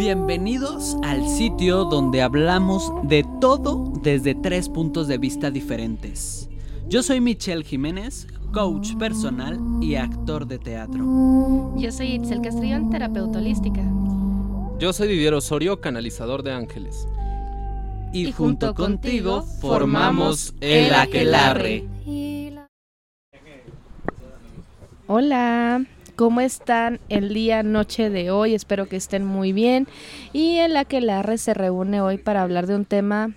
Bienvenidos al sitio donde hablamos de todo desde tres puntos de vista diferentes. Yo soy Michelle Jiménez, coach personal y actor de teatro. Yo soy Itzel Castrillón, terapeuta holística. Yo soy Didier Osorio, canalizador de ángeles. Y, y junto, contigo formamos el Aquelarre. Hola. ¿Cómo están el día, noche de hoy? Espero que estén muy bien. Y el Aquelarre se reúne hoy para hablar de un tema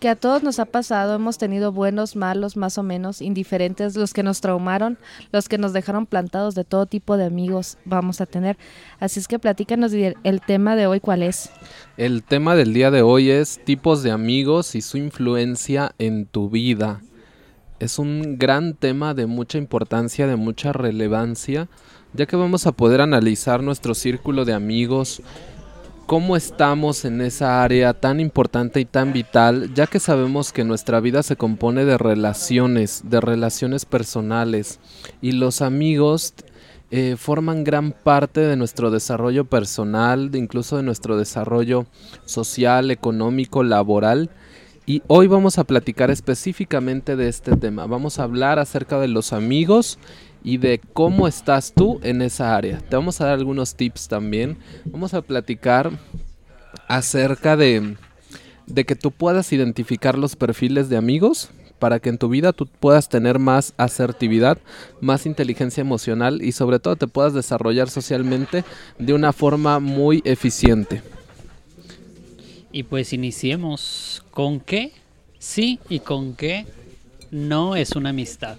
que a todos nos ha pasado. Hemos tenido buenos, malos, más o menos, indiferentes, los que nos traumaron, los que nos dejaron plantados de todo tipo de amigos vamos a tener. Así es que platícanos el tema de hoy, ¿cuál es? El tema del día de hoy es tipos de amigos y su influencia en tu vida. Es un gran tema de mucha importancia, de mucha relevancia, ya que vamos a poder analizar nuestro círculo de amigos, cómo estamos en esa área tan importante y tan vital, ya que sabemos que nuestra vida se compone de relaciones, de relaciones personales, y los amigos eh, forman gran parte de nuestro desarrollo personal, incluso de nuestro desarrollo social, económico, laboral. Y hoy vamos a platicar específicamente de este tema. Vamos a hablar acerca de los amigos y de cómo estás tú en esa área. Te vamos a dar algunos tips también. Vamos a platicar acerca de, de que tú puedas identificar los perfiles de amigos para que en tu vida tú puedas tener más asertividad, más inteligencia emocional y sobre todo te puedas desarrollar socialmente de una forma muy eficiente. Y pues iniciemos con qué sí y con qué no es una amistad.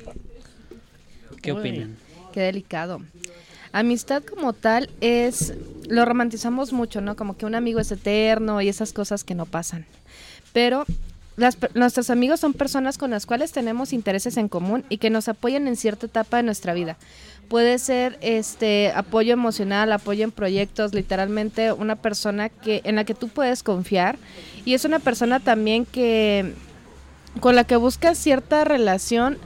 ¿Qué opinan? Qué delicado. Amistad como tal es, lo romantizamos mucho, ¿no? Como que un amigo es eterno y esas cosas que no pasan. Pero nuestros amigos son personas con las cuales tenemos intereses en común y que nos apoyan en cierta etapa de nuestra vida. Puede ser este apoyo emocional, apoyo en proyectos, literalmente una persona que en la que tú puedes confiar y es una persona también que con la que buscas cierta relación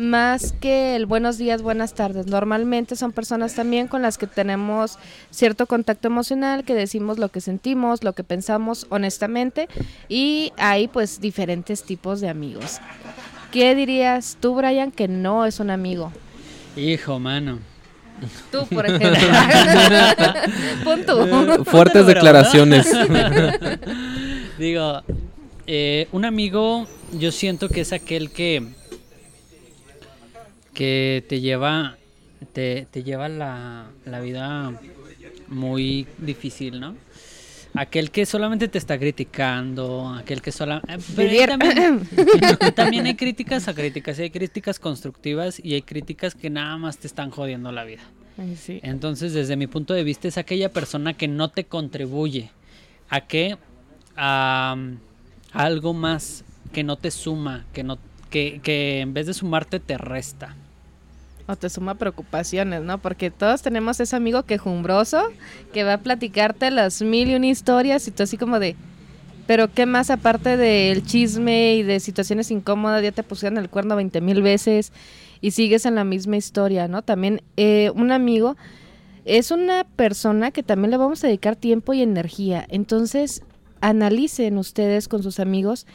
más que el buenos días, buenas tardes. Normalmente son personas también con las que tenemos cierto contacto emocional, que decimos lo que sentimos, lo que pensamos honestamente y hay pues diferentes tipos de amigos. ¿Qué dirías tú, Brian, que no es un amigo? Hijo, mano. Tú, por ejemplo. Punto. fuertes declaraciones. Digo, eh, un amigo yo siento que es aquel que que te lleva, te, lleva la, vida muy difícil, ¿no? Aquel que solamente te está criticando, aquel que solamente... Eh, también, también, hay críticas a críticas, hay críticas constructivas y hay críticas que nada más te están jodiendo la vida. Entonces, desde mi punto de vista, es aquella persona que no te contribuye a que a, algo más que no te suma, que no que, que en vez de sumarte te resta o te suma preocupaciones, ¿no? Porque todos tenemos ese amigo quejumbroso que va a platicarte las mil y una historias y tú así como de, pero ¿qué más aparte del chisme y de situaciones incómodas? Ya te pusieron el cuerno 20 mil veces y sigues en la misma historia, ¿no? También eh, un amigo es una persona que también le vamos a dedicar tiempo y energía. Entonces, analicen ustedes con sus amigos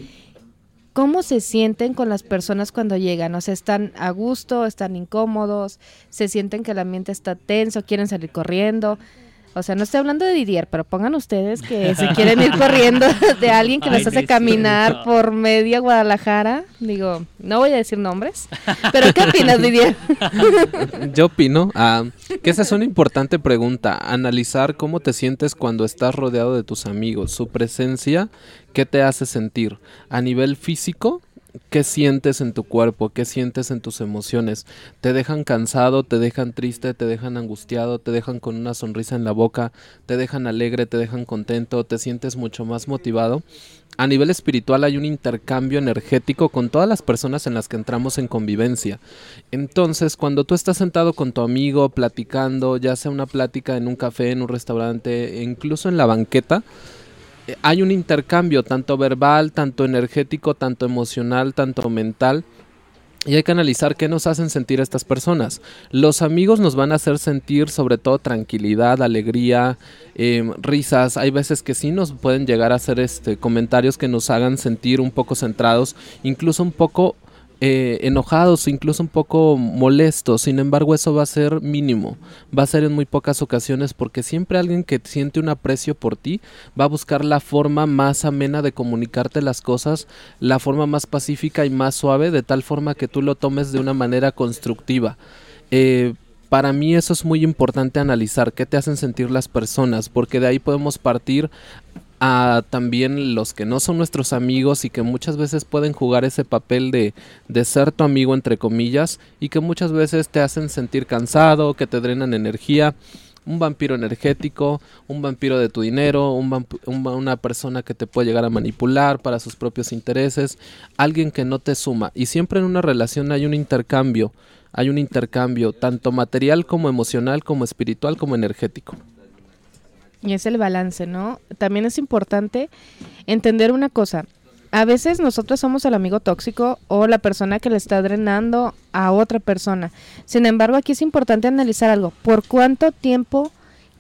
¿Cómo se sienten con las personas cuando llegan? O sea, ¿están a gusto? ¿Están incómodos? ¿Se sienten que el ambiente está tenso? ¿Quieren salir corriendo? O sea, no estoy hablando de Didier, pero pongan ustedes que se quieren ir corriendo de alguien que les hace caminar por media Guadalajara. Digo, no voy a decir nombres, pero ¿qué opinas, Didier? Yo opino ah, que esa es una importante pregunta. Analizar cómo te sientes cuando estás rodeado de tus amigos, su presencia, ¿qué te hace sentir? A nivel físico, qué sientes en tu cuerpo, qué sientes en tus emociones. Te dejan cansado, te dejan triste, te dejan angustiado, te dejan con una sonrisa en la boca, te dejan alegre, te dejan contento, te sientes mucho más motivado. A nivel espiritual hay un intercambio energético con todas las personas en las que entramos en convivencia. Entonces, cuando tú estás sentado con tu amigo platicando, ya sea una plática en un café, en un restaurante, incluso en la banqueta, hay un intercambio tanto verbal, tanto energético, tanto emocional, tanto mental, Y hay que analizar qué nos hacen sentir estas personas. Los amigos nos van a hacer sentir sobre todo tranquilidad, alegría, em, risas. Hay veces que sí nos pueden llegar a hacer este, comentarios que nos hagan sentir un poco centrados, incluso un poco eh, enojados, incluso un poco molestos. Sin embargo, eso va a ser mínimo. Va a ser en muy pocas ocasiones porque siempre alguien que siente un aprecio por ti va a buscar la forma más amena de comunicarte las cosas, la forma más pacífica y más suave, de tal forma que tú lo tomes de una manera constructiva. Eh, para mí eso es muy importante analizar qué te hacen sentir las personas, porque de ahí podemos partir a también los que no son nuestros amigos y que muchas veces pueden jugar ese papel de, de, ser tu amigo entre comillas y que muchas veces te hacen sentir cansado, que te drenan energía. Un vampiro energético, un vampiro de tu dinero, un una persona que te puede llegar a manipular para sus propios intereses, alguien que no te suma. Y siempre en una relación hay un intercambio, hay un intercambio tanto material como emocional, como espiritual, como energético. Y es el balance, ¿no? También es importante entender una cosa. A veces nosotros somos el amigo tóxico o la persona que le está drenando a otra persona. Sin embargo, aquí es importante analizar algo. ¿Por cuánto tiempo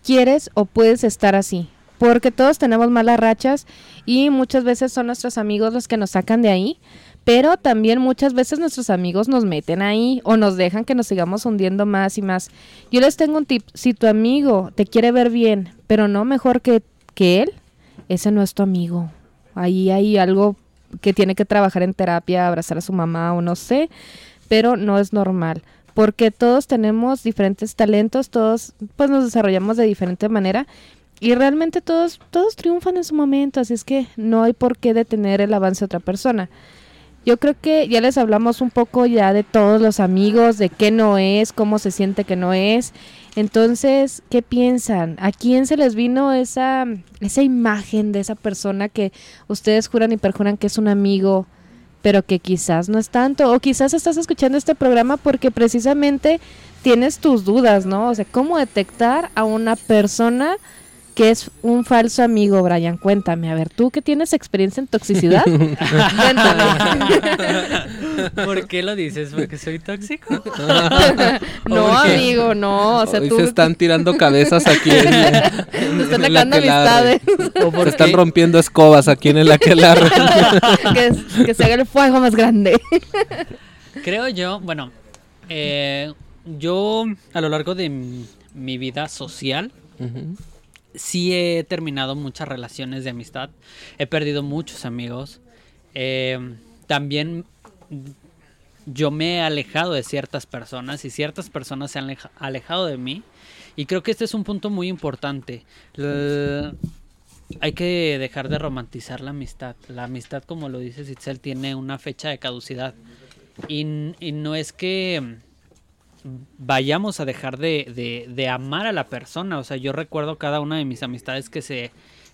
quieres o puedes estar así? Porque todos tenemos malas rachas y muchas veces son nuestros amigos los que nos sacan de ahí pero también muchas veces nuestros amigos nos meten ahí o nos dejan que nos sigamos hundiendo más y más. Yo les tengo un tip, si tu amigo te quiere ver bien, pero no mejor que, que él, ese no es tu amigo. Ahí hay algo que tiene que trabajar en terapia, abrazar a su mamá o no sé, pero no es normal porque todos tenemos diferentes talentos, todos pues nos desarrollamos de diferente manera y realmente todos todos triunfan en su momento, así es que no hay por qué detener el avance de otra persona. Yo creo que ya les hablamos un poco ya de todos los amigos, de qué no es, cómo se siente que no es. Entonces, ¿qué piensan? ¿A quién se les vino esa, esa imagen de esa persona que ustedes juran y perjuran que es un amigo, pero que quizás no es tanto? O quizás estás escuchando este programa porque precisamente tienes tus dudas, ¿no? O sea, ¿cómo detectar a una persona que es un falso amigo, Brian? Cuéntame, a ver, tú que tienes experiencia en toxicidad, cuéntame. ¿Por qué lo dices? ¿Porque soy tóxico? no, amigo, no. O sea, Hoy se están tirando cabezas aquí en, se están sacando amistades. Se están rompiendo escobas aquí en el aquelarre. que, que se haga el fuego más grande. Creo yo, bueno, eh, yo a lo largo de mi vida social, sí he terminado muchas relaciones de amistad, he perdido muchos amigos. Eh, también yo me he alejado de ciertas personas y ciertas personas se han alejado de mí. Y creo que este es un punto muy importante. hay que dejar de romantizar la amistad. La amistad, como lo dice Sitzel, tiene una fecha de caducidad. y no es que vayamos a dejar de, de, amar a la persona. O sea, yo recuerdo cada una de mis amistades que se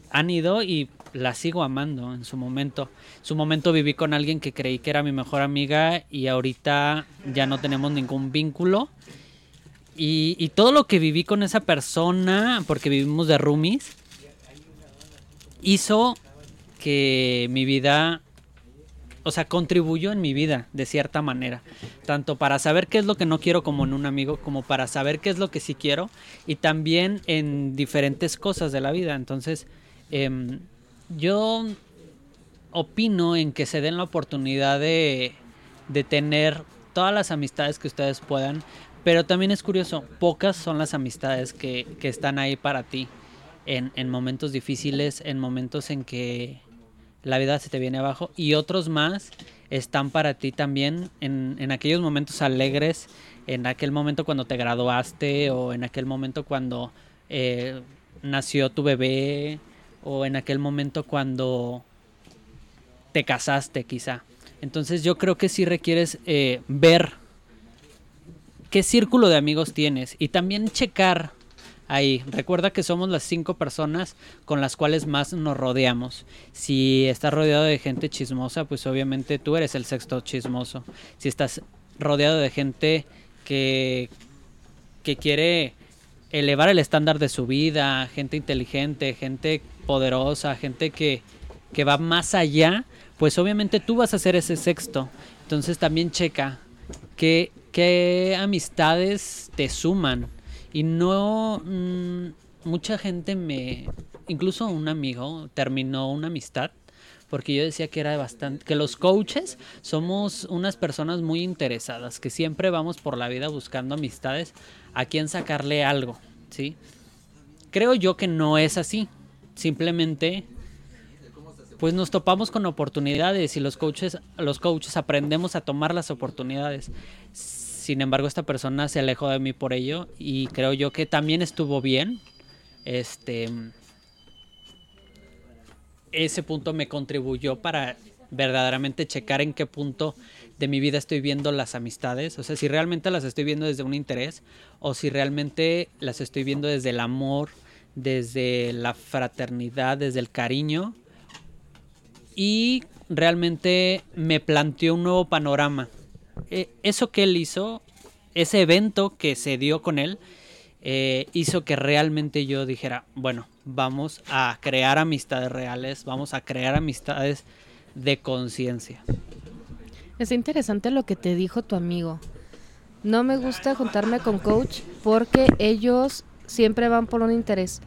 han ido y la sigo amando en su momento. En su momento viví con alguien que creí que era mi mejor amiga y ahorita ya no tenemos ningún vínculo. Y, y todo lo que viví con esa persona, porque vivimos de roomies, hizo que mi vida o sea, contribuyó en mi vida de cierta manera, tanto para saber qué es lo que no quiero como en un amigo, como para saber qué es lo que sí quiero y también en diferentes cosas de la vida. Entonces, em, yo opino en que se den la oportunidad de, de tener todas las amistades que ustedes puedan, pero también es curioso, pocas son las amistades que, que están ahí para ti en, en momentos difíciles, en momentos en que la vida se te viene abajo y otros más están para ti también en, en, aquellos momentos alegres, en aquel momento cuando te graduaste o en aquel momento cuando eh, nació tu bebé o en aquel momento cuando te casaste quizá. Entonces yo creo que sí requieres eh, ver qué círculo de amigos tienes y también checar ahí. Recuerda que somos las cinco personas con las cuales más nos rodeamos. Si estás rodeado de gente chismosa, pues obviamente tú eres el sexto chismoso. Si estás rodeado de gente que, que quiere elevar el estándar de su vida, gente inteligente, gente poderosa, gente que, que va más allá, pues obviamente tú vas a ser ese sexto. Entonces también checa qué, qué amistades te suman. Y no, mm, mucha gente me, incluso un amigo terminó una amistad porque yo decía que era bastante, que los coaches somos unas personas muy interesadas, que siempre vamos por la vida buscando amistades a quien sacarle algo, ¿sí? Creo yo que no es así, simplemente pues nos topamos con oportunidades y los coaches, los coaches aprendemos a tomar las oportunidades. Sin embargo, esta persona se alejó de mí por ello y creo yo que también estuvo bien. Este ese punto me contribuyó para verdaderamente checar en qué punto de mi vida estoy viendo las amistades, o sea, si realmente las estoy viendo desde un interés o si realmente las estoy viendo desde el amor, desde la fraternidad, desde el cariño y realmente me planteó un nuevo panorama. E, eso que él hizo, ese evento que se dio con él, eh, hizo que realmente yo dijera, bueno, vamos a crear amistades reales, vamos a crear amistades de conciencia. Es interesante lo que te dijo tu amigo. No me gusta juntarme con coach porque ellos siempre van por un interés.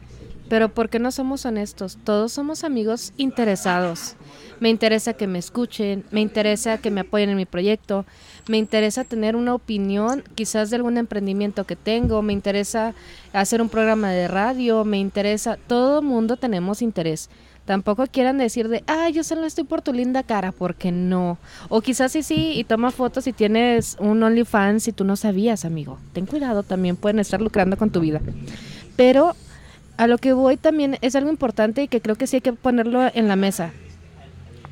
Pero ¿por qué no somos honestos? Todos somos amigos interesados. Me interesa que me escuchen, me interesa que me apoyen en mi proyecto, me interesa tener una opinión quizás de algún emprendimiento que tengo, me interesa hacer un programa de radio, me interesa, todo mundo tenemos interés. Tampoco quieran decir de, ah, yo solo estoy por tu linda cara, porque no. O quizás sí, sí, y toma fotos y tienes un OnlyFans y tú no sabías, amigo. Ten cuidado, también pueden estar lucrando con tu vida. Pero a lo que voy también es algo importante y que creo que sí hay que ponerlo en la mesa.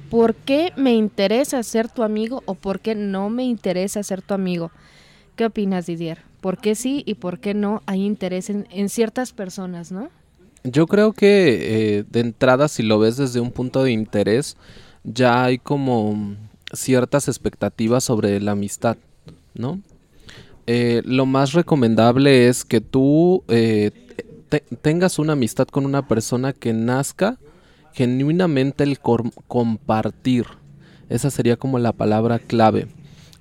¿Por qué me interesa ser tu amigo o por qué no me interesa ser tu amigo? ¿Qué opinas, Didier? ¿Por qué sí y por qué no hay interés en, ciertas personas, no? Yo creo que eh, de entrada, si lo ves desde un punto de interés, ya hay como ciertas expectativas sobre la amistad, ¿no? Eh, lo más recomendable es que tú eh, tengas una amistad con una persona que nazca genuinamente el compartir. Esa sería como la palabra clave.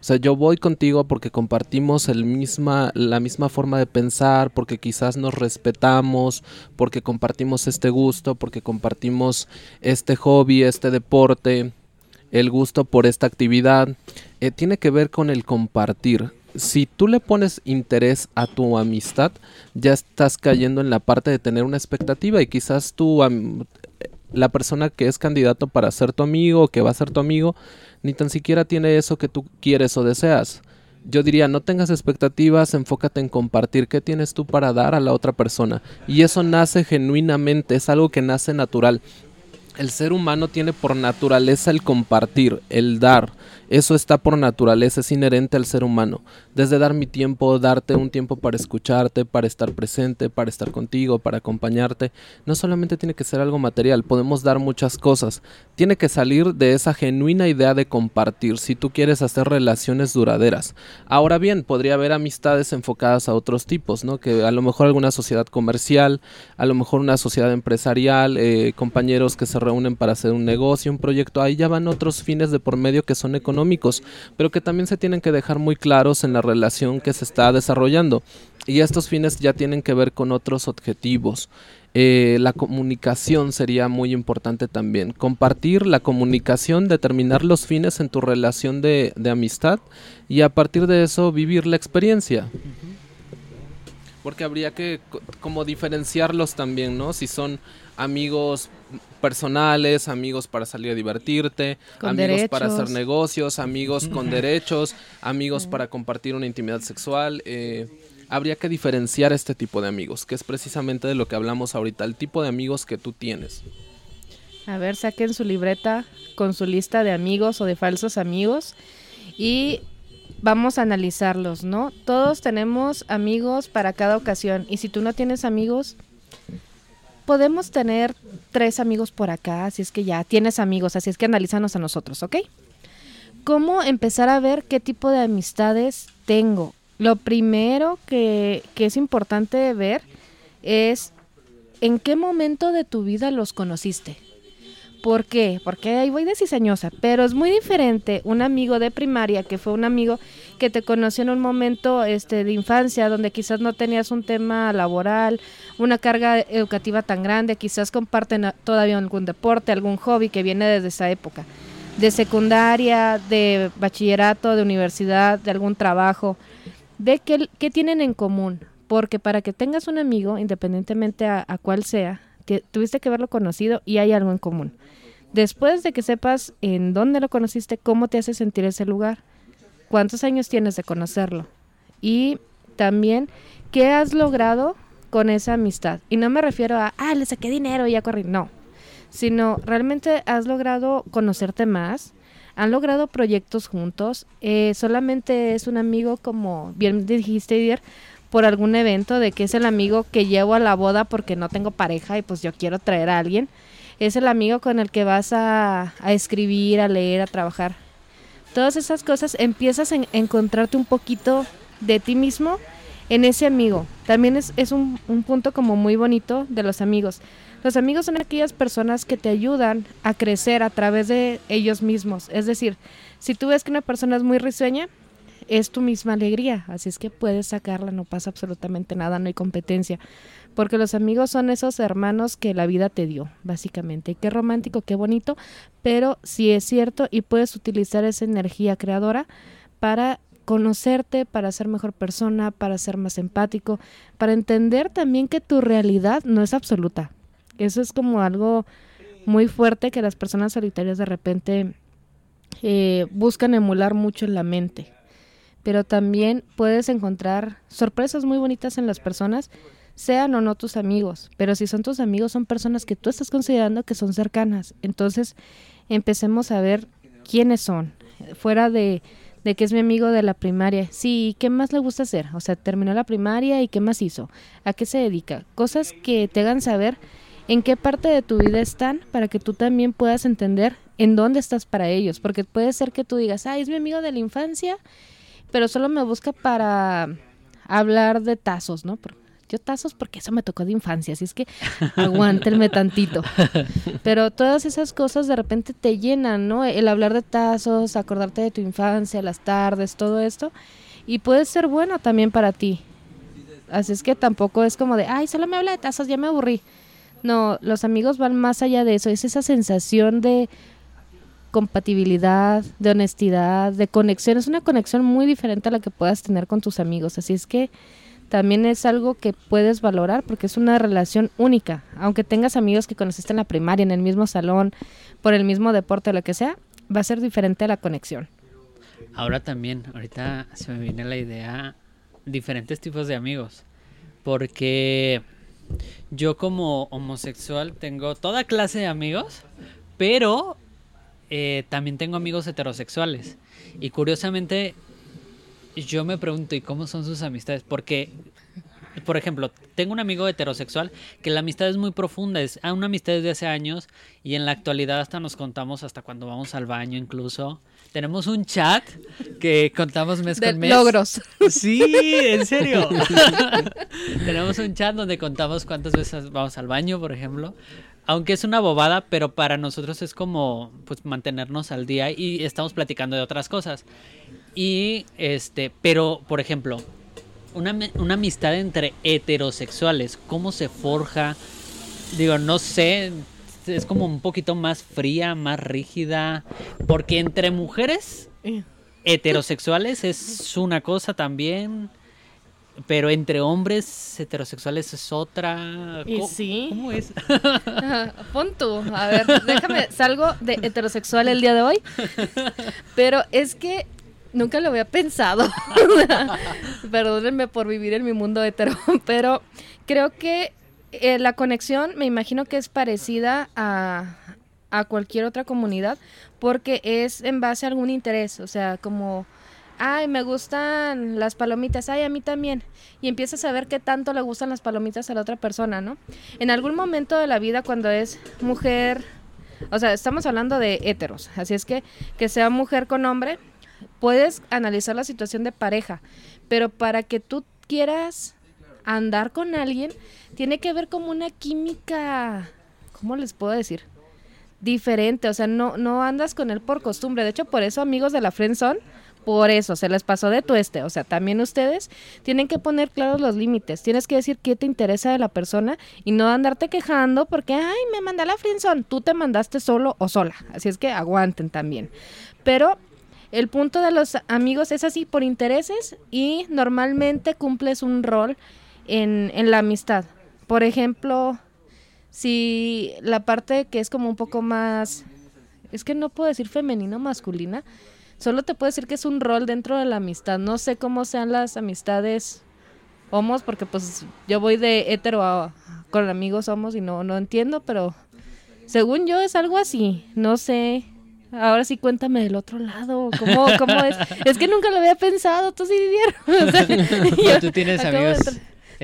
O sea, yo voy contigo porque compartimos el misma, la misma forma de pensar, porque quizás nos respetamos, porque compartimos este gusto, porque compartimos este hobby, este deporte, el gusto por esta actividad. Eh, tiene que ver con el compartir si tú le pones interés a tu amistad, ya estás cayendo en la parte de tener una expectativa y quizás tú, la persona que es candidato para ser tu amigo o que va a ser tu amigo, ni tan siquiera tiene eso que tú quieres o deseas. Yo diría, no tengas expectativas, enfócate en compartir qué tienes tú para dar a la otra persona. Y eso nace genuinamente, es algo que nace natural. El ser humano tiene por naturaleza el compartir, el dar. Eso está por naturaleza, es inherente al ser humano. Desde dar mi tiempo, darte un tiempo para escucharte, para estar presente, para estar contigo, para acompañarte. No solamente tiene que ser algo material, podemos dar muchas cosas. Tiene que salir de esa genuina idea de compartir si tú quieres hacer relaciones duraderas. Ahora bien, podría haber amistades enfocadas a otros tipos, ¿no? Que a lo mejor alguna sociedad comercial, a lo mejor una sociedad empresarial, eh, compañeros que se reúnen para hacer un negocio, un proyecto. Ahí ya van otros fines de por medio que son económicos pero que también se tienen que dejar muy claros en la relación que se está desarrollando. Y estos fines ya tienen que ver con otros objetivos. Eh, la comunicación sería muy importante también. Compartir la comunicación, determinar los fines en tu relación de, amistad y a partir de eso vivir la experiencia. Porque habría que como diferenciarlos también, ¿no? Si son amigos personales, amigos para salir a divertirte, amigos para hacer negocios, amigos con derechos, amigos para compartir una intimidad sexual. Eh, habría que diferenciar este tipo de amigos, que es precisamente de lo que hablamos ahorita, el tipo de amigos que tú tienes. A ver, saquen su libreta con su lista de amigos o de falsos amigos y vamos a analizarlos, ¿no? Todos tenemos amigos para cada ocasión y si tú no tienes amigos, podemos tener tres amigos por acá, así es que ya tienes amigos, así es que analízanos a nosotros, ¿ok? ¿Cómo empezar a ver qué tipo de amistades tengo? Lo primero que, que es importante ver es en qué momento de tu vida los conociste. ¿Por qué? Porque ahí voy de cizañosa, pero es muy diferente un amigo de primaria que fue un amigo que te conoció en un momento este, de infancia donde quizás no tenías un tema laboral, una carga educativa tan grande, quizás comparten todavía algún deporte, algún hobby que viene desde esa época, de secundaria, de bachillerato, de universidad, de algún trabajo, de qué, tienen en común, porque para que tengas un amigo, independientemente a, a cuál sea, tuviste que haberlo conocido y hay algo en común. Después de que sepas en dónde lo conociste, cómo te hace sentir ese lugar, cuántos años tienes de conocerlo y también qué has logrado con esa amistad. Y no me refiero a, ah, le saqué dinero y ya corrí, no, sino realmente has logrado conocerte más, han logrado proyectos juntos, eh, solamente es un amigo, como bien dijiste ayer, por algún evento, de que es el amigo que llevo a la boda porque no tengo pareja y pues yo quiero traer a alguien. Es el amigo con el que vas a, escribir, a leer, a trabajar. Todas esas cosas empiezas a encontrarte un poquito de ti mismo en ese amigo. También es, es un, un punto como muy bonito de los amigos. Los amigos son aquellas personas que te ayudan a crecer a través de ellos mismos. Es decir, si tú ves que una persona es muy risueña, es tu misma alegría, así es que puedes sacarla, no pasa absolutamente nada, no hay competencia, porque los amigos son esos hermanos que la vida te dio, básicamente. Qué romántico, qué bonito, pero sí es cierto y puedes utilizar esa energía creadora para conocerte, para ser mejor persona, para ser más empático, para entender también que tu realidad no es absoluta. Eso es como algo muy fuerte que las personas solitarias de repente eh, buscan emular mucho en la mente pero también puedes encontrar sorpresas muy bonitas en las personas, sean o no tus amigos, pero si son tus amigos son personas que tú estás considerando que son cercanas. Entonces, empecemos a ver quiénes son, fuera de, de que es mi amigo de la primaria. Sí, ¿qué más le gusta hacer? O sea, terminó la primaria y ¿qué más hizo? ¿A qué se dedica? Cosas que te hagan saber en qué parte de tu vida están para que tú también puedas entender en dónde estás para ellos, porque puede ser que tú digas, ah, es mi amigo de la infancia pero solo me busca para hablar de tazos, ¿no? Yo tazos porque eso me tocó de infancia, así es que aguántenme tantito. Pero todas esas cosas de repente te llenan, ¿no? El hablar de tazos, acordarte de tu infancia, las tardes, todo esto. Y puede ser bueno también para ti. Así es que tampoco es como de, ay, solo me habla de tazos, ya me aburrí. No, los amigos van más allá de eso. Es esa sensación de compatibilidad, de honestidad, de conexión. Es una conexión muy diferente a la que puedas tener con tus amigos. Así es que también es algo que puedes valorar porque es una relación única. Aunque tengas amigos que conociste en la primaria, en el mismo salón, por el mismo deporte lo que sea, va a ser diferente la conexión. Ahora también, ahorita se me viene la idea, diferentes tipos de amigos. Porque yo como homosexual tengo toda clase de amigos, pero eh, también tengo amigos heterosexuales. Y curiosamente, yo me pregunto, ¿y cómo son sus amistades? Porque, por ejemplo, tengo un amigo heterosexual que la amistad es muy profunda, es una amistad desde hace años y en la actualidad hasta nos contamos hasta cuando vamos al baño incluso. Tenemos un chat que contamos mes con mes. Logros. Sí, en serio. Tenemos un chat donde contamos cuántas veces vamos al baño, por ejemplo aunque es una bobada, pero para nosotros es como pues mantenernos al día y estamos platicando de otras cosas. Y este, pero por ejemplo, una, una amistad entre heterosexuales, ¿cómo se forja? Digo, no sé, es como un poquito más fría, más rígida, porque entre mujeres eh. heterosexuales es una cosa también. Pero entre hombres heterosexuales es otra. ¿Y sí? ¿Cómo es? Pon tú. A ver, déjame, salgo de heterosexual el día de hoy. Pero es que nunca lo había pensado. Perdónenme por vivir en mi mundo hetero. Pero creo que eh, la conexión me imagino que es parecida a, a cualquier otra comunidad porque es en base a algún interés. O sea, como ay, me gustan las palomitas, ay, a mí también. Y empiezas a ver qué tanto le gustan las palomitas a la otra persona, ¿no? En algún momento de la vida cuando es mujer, o sea, estamos hablando de héteros, así es que que sea mujer con hombre, puedes analizar la situación de pareja, pero para que tú quieras andar con alguien, tiene que haber como una química, ¿cómo les puedo decir? diferente, o sea, no, no andas con él por costumbre. De hecho, por eso amigos de la Friendzone, por eso se les pasó de tueste. O sea, también ustedes tienen que poner claros los límites. Tienes que decir qué te interesa de la persona y no andarte quejando porque, ay, me manda la Friendzone. Tú te mandaste solo o sola. Así es que aguanten también. Pero el punto de los amigos es así por intereses y normalmente cumples un rol en, en la amistad. Por ejemplo, si la parte que es como un poco más, es que no puedo decir femenino o masculina, solo te puedo decir que es un rol dentro de la amistad. No sé cómo sean las amistades homos, porque pues yo voy de hetero a, con amigos homos y no, no entiendo, pero según yo es algo así, no sé. Ahora sí cuéntame del otro lado, ¿cómo, cómo es? Es que nunca lo había pensado, tú sí. ¿Tú tienes amigos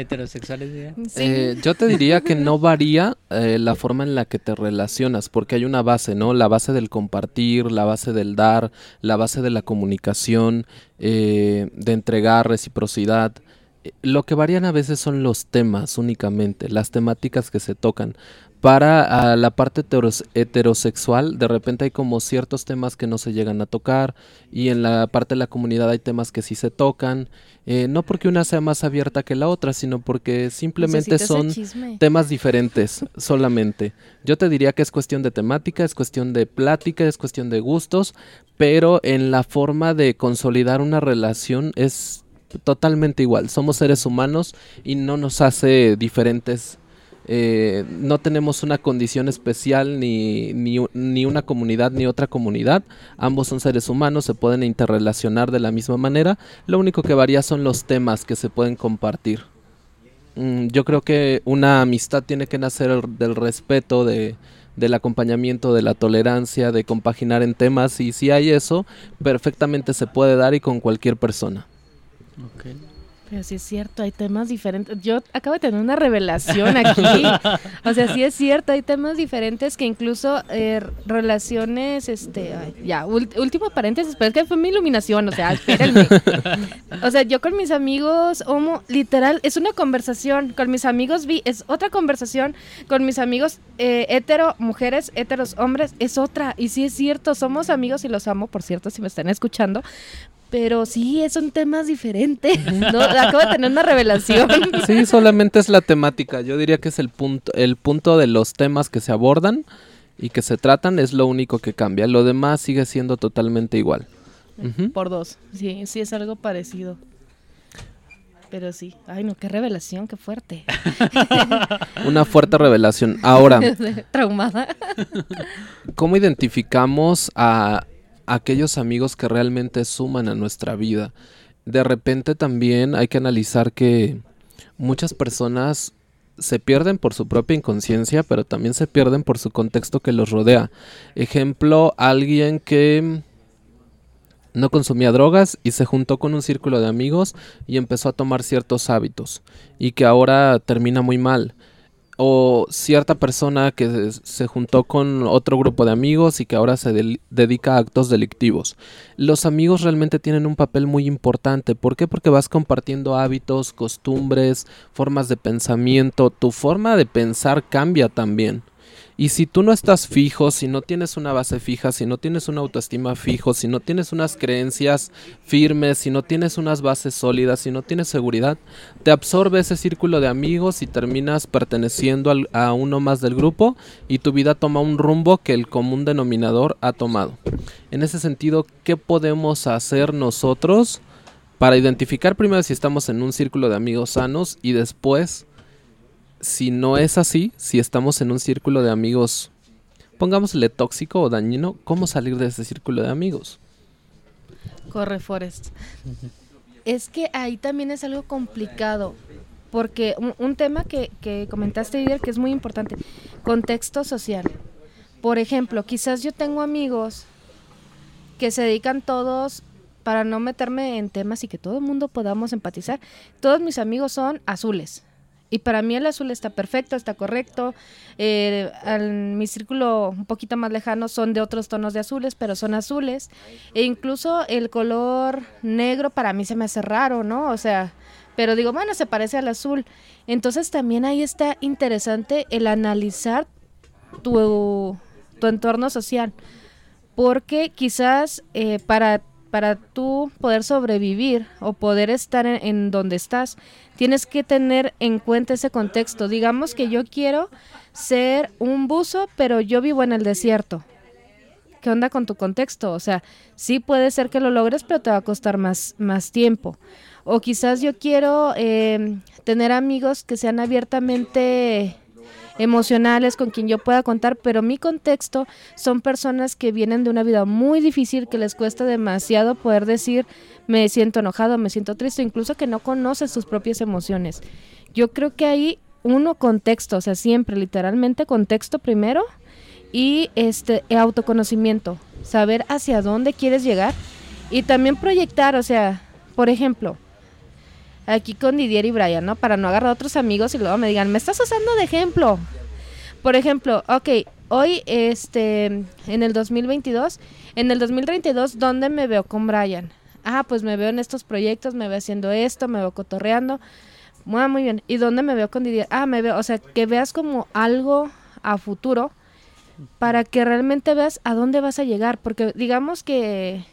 heterosexuales? Eh, yo te diría que no varía eh, la forma en la que te relacionas, porque hay una base, ¿no? La base del compartir, la base del dar, la base de la comunicación, eh, de entregar reciprocidad. Lo que varían a veces son los temas únicamente, las temáticas que se tocan para la parte heterosexual, de repente hay como ciertos temas que no se llegan a tocar y en la parte de la comunidad hay temas que sí se tocan, eh, no porque una sea más abierta que la otra, sino porque simplemente son temas diferentes solamente. Yo te diría que es cuestión de temática, es cuestión de plática, es cuestión de gustos, pero en la forma de consolidar una relación es totalmente igual. Somos seres humanos y no nos hace diferentes eh, no tenemos una condición especial ni, ni, una comunidad ni otra comunidad. Ambos son seres humanos, se pueden interrelacionar de la misma manera. Lo único que varía son los temas que se pueden compartir. Mm, yo creo que una amistad tiene que nacer del respeto, de, del acompañamiento, de la tolerancia, de compaginar en temas. Y si hay eso, perfectamente se puede dar y con cualquier persona. Pero sí es cierto, hay temas diferentes. Yo acabo de tener una revelación aquí. o sea, sí es cierto, hay temas diferentes que incluso eh, relaciones, este, ya, último paréntesis, pero es que fue mi iluminación, o sea, espérenme. o sea, yo con mis amigos homo, literal, es una conversación. Con mis amigos vi, es otra conversación. Con mis amigos eh, hetero, mujeres, heteros, hombres, es otra. Y sí es cierto, somos amigos y los amo, por cierto, si me están escuchando. Pero sí, son temas diferentes. ¿no? Acabo de tener una revelación. Sí, solamente es la temática. Yo diría que es el punto, el punto de los temas que se abordan y que se tratan es lo único que cambia. Lo demás sigue siendo totalmente igual. Por dos. Sí, sí es algo parecido. Pero sí. Ay, no, qué revelación, qué fuerte. Una fuerte revelación. Ahora. Traumada. ¿Cómo identificamos a aquellos amigos que realmente suman a nuestra vida. De repente también hay que analizar que muchas personas se pierden por su propia inconsciencia, pero también se pierden por su contexto que los rodea. Ejemplo, alguien que no consumía drogas y se juntó con un círculo de amigos y empezó a tomar ciertos hábitos y que ahora termina muy mal o cierta persona que se juntó con otro grupo de amigos y que ahora se dedica a actos delictivos. Los amigos realmente tienen un papel muy importante. ¿Por qué? Porque vas compartiendo hábitos, costumbres, formas de pensamiento. Tu forma de pensar cambia también. Y si tú no estás fijo, si no tienes una base fija, si no tienes una autoestima fijo, si no tienes unas creencias firmes, si no tienes unas bases sólidas, si no tienes seguridad, te absorbe ese círculo de amigos y terminas perteneciendo a uno más del grupo y tu vida toma un rumbo que el común denominador ha tomado. En ese sentido, ¿qué podemos hacer nosotros para identificar primero si estamos en un círculo de amigos sanos y después si no es así, si estamos en un círculo de amigos, pongámosle tóxico o dañino, ¿cómo salir de ese círculo de amigos? Corre, Forest. es que ahí también es algo complicado, porque un, tema que, que comentaste ayer que es muy importante, contexto social. Por ejemplo, quizás yo tengo amigos que se dedican todos para no meterme en temas y que todo el mundo podamos empatizar. Todos mis amigos son azules y para mí el azul está perfecto, está correcto. Eh, mi círculo un poquito más lejano son de otros tonos de azules, pero son azules. E incluso el color negro para mí se me hace raro, ¿no? O sea, pero digo, bueno, se parece al azul. Entonces también ahí está interesante el analizar tu, tu entorno social. Porque quizás eh, para, para tú poder sobrevivir o poder estar en, en donde estás, tienes que tener en cuenta ese contexto. Digamos que yo quiero ser un buzo, pero yo vivo en el desierto. ¿Qué onda con tu contexto? O sea, sí puede ser que lo logres, pero te va a costar más, más tiempo. O quizás yo quiero eh, tener amigos que sean abiertamente emocionales con quien yo pueda contar, pero mi contexto son personas que vienen de una vida muy difícil, que les cuesta demasiado poder decir me siento enojado, me siento triste, incluso que no conoce sus propias emociones. Yo creo que hay uno contexto, o sea, siempre literalmente contexto primero y este autoconocimiento, saber hacia dónde quieres llegar y también proyectar, o sea, por ejemplo, aquí con Didier y Brian, ¿no? Para no agarrar a otros amigos y luego me digan, me estás usando de ejemplo. Por ejemplo, ok, hoy, este, en el 2022, en el 2032, ¿dónde me veo con Brian? Ah, pues me veo en estos proyectos, me veo haciendo esto, me veo cotorreando. Muy, muy bien. ¿Y dónde me veo con Didier? Ah, me veo, o sea, que veas como algo a futuro para que realmente veas a dónde vas a llegar, porque digamos que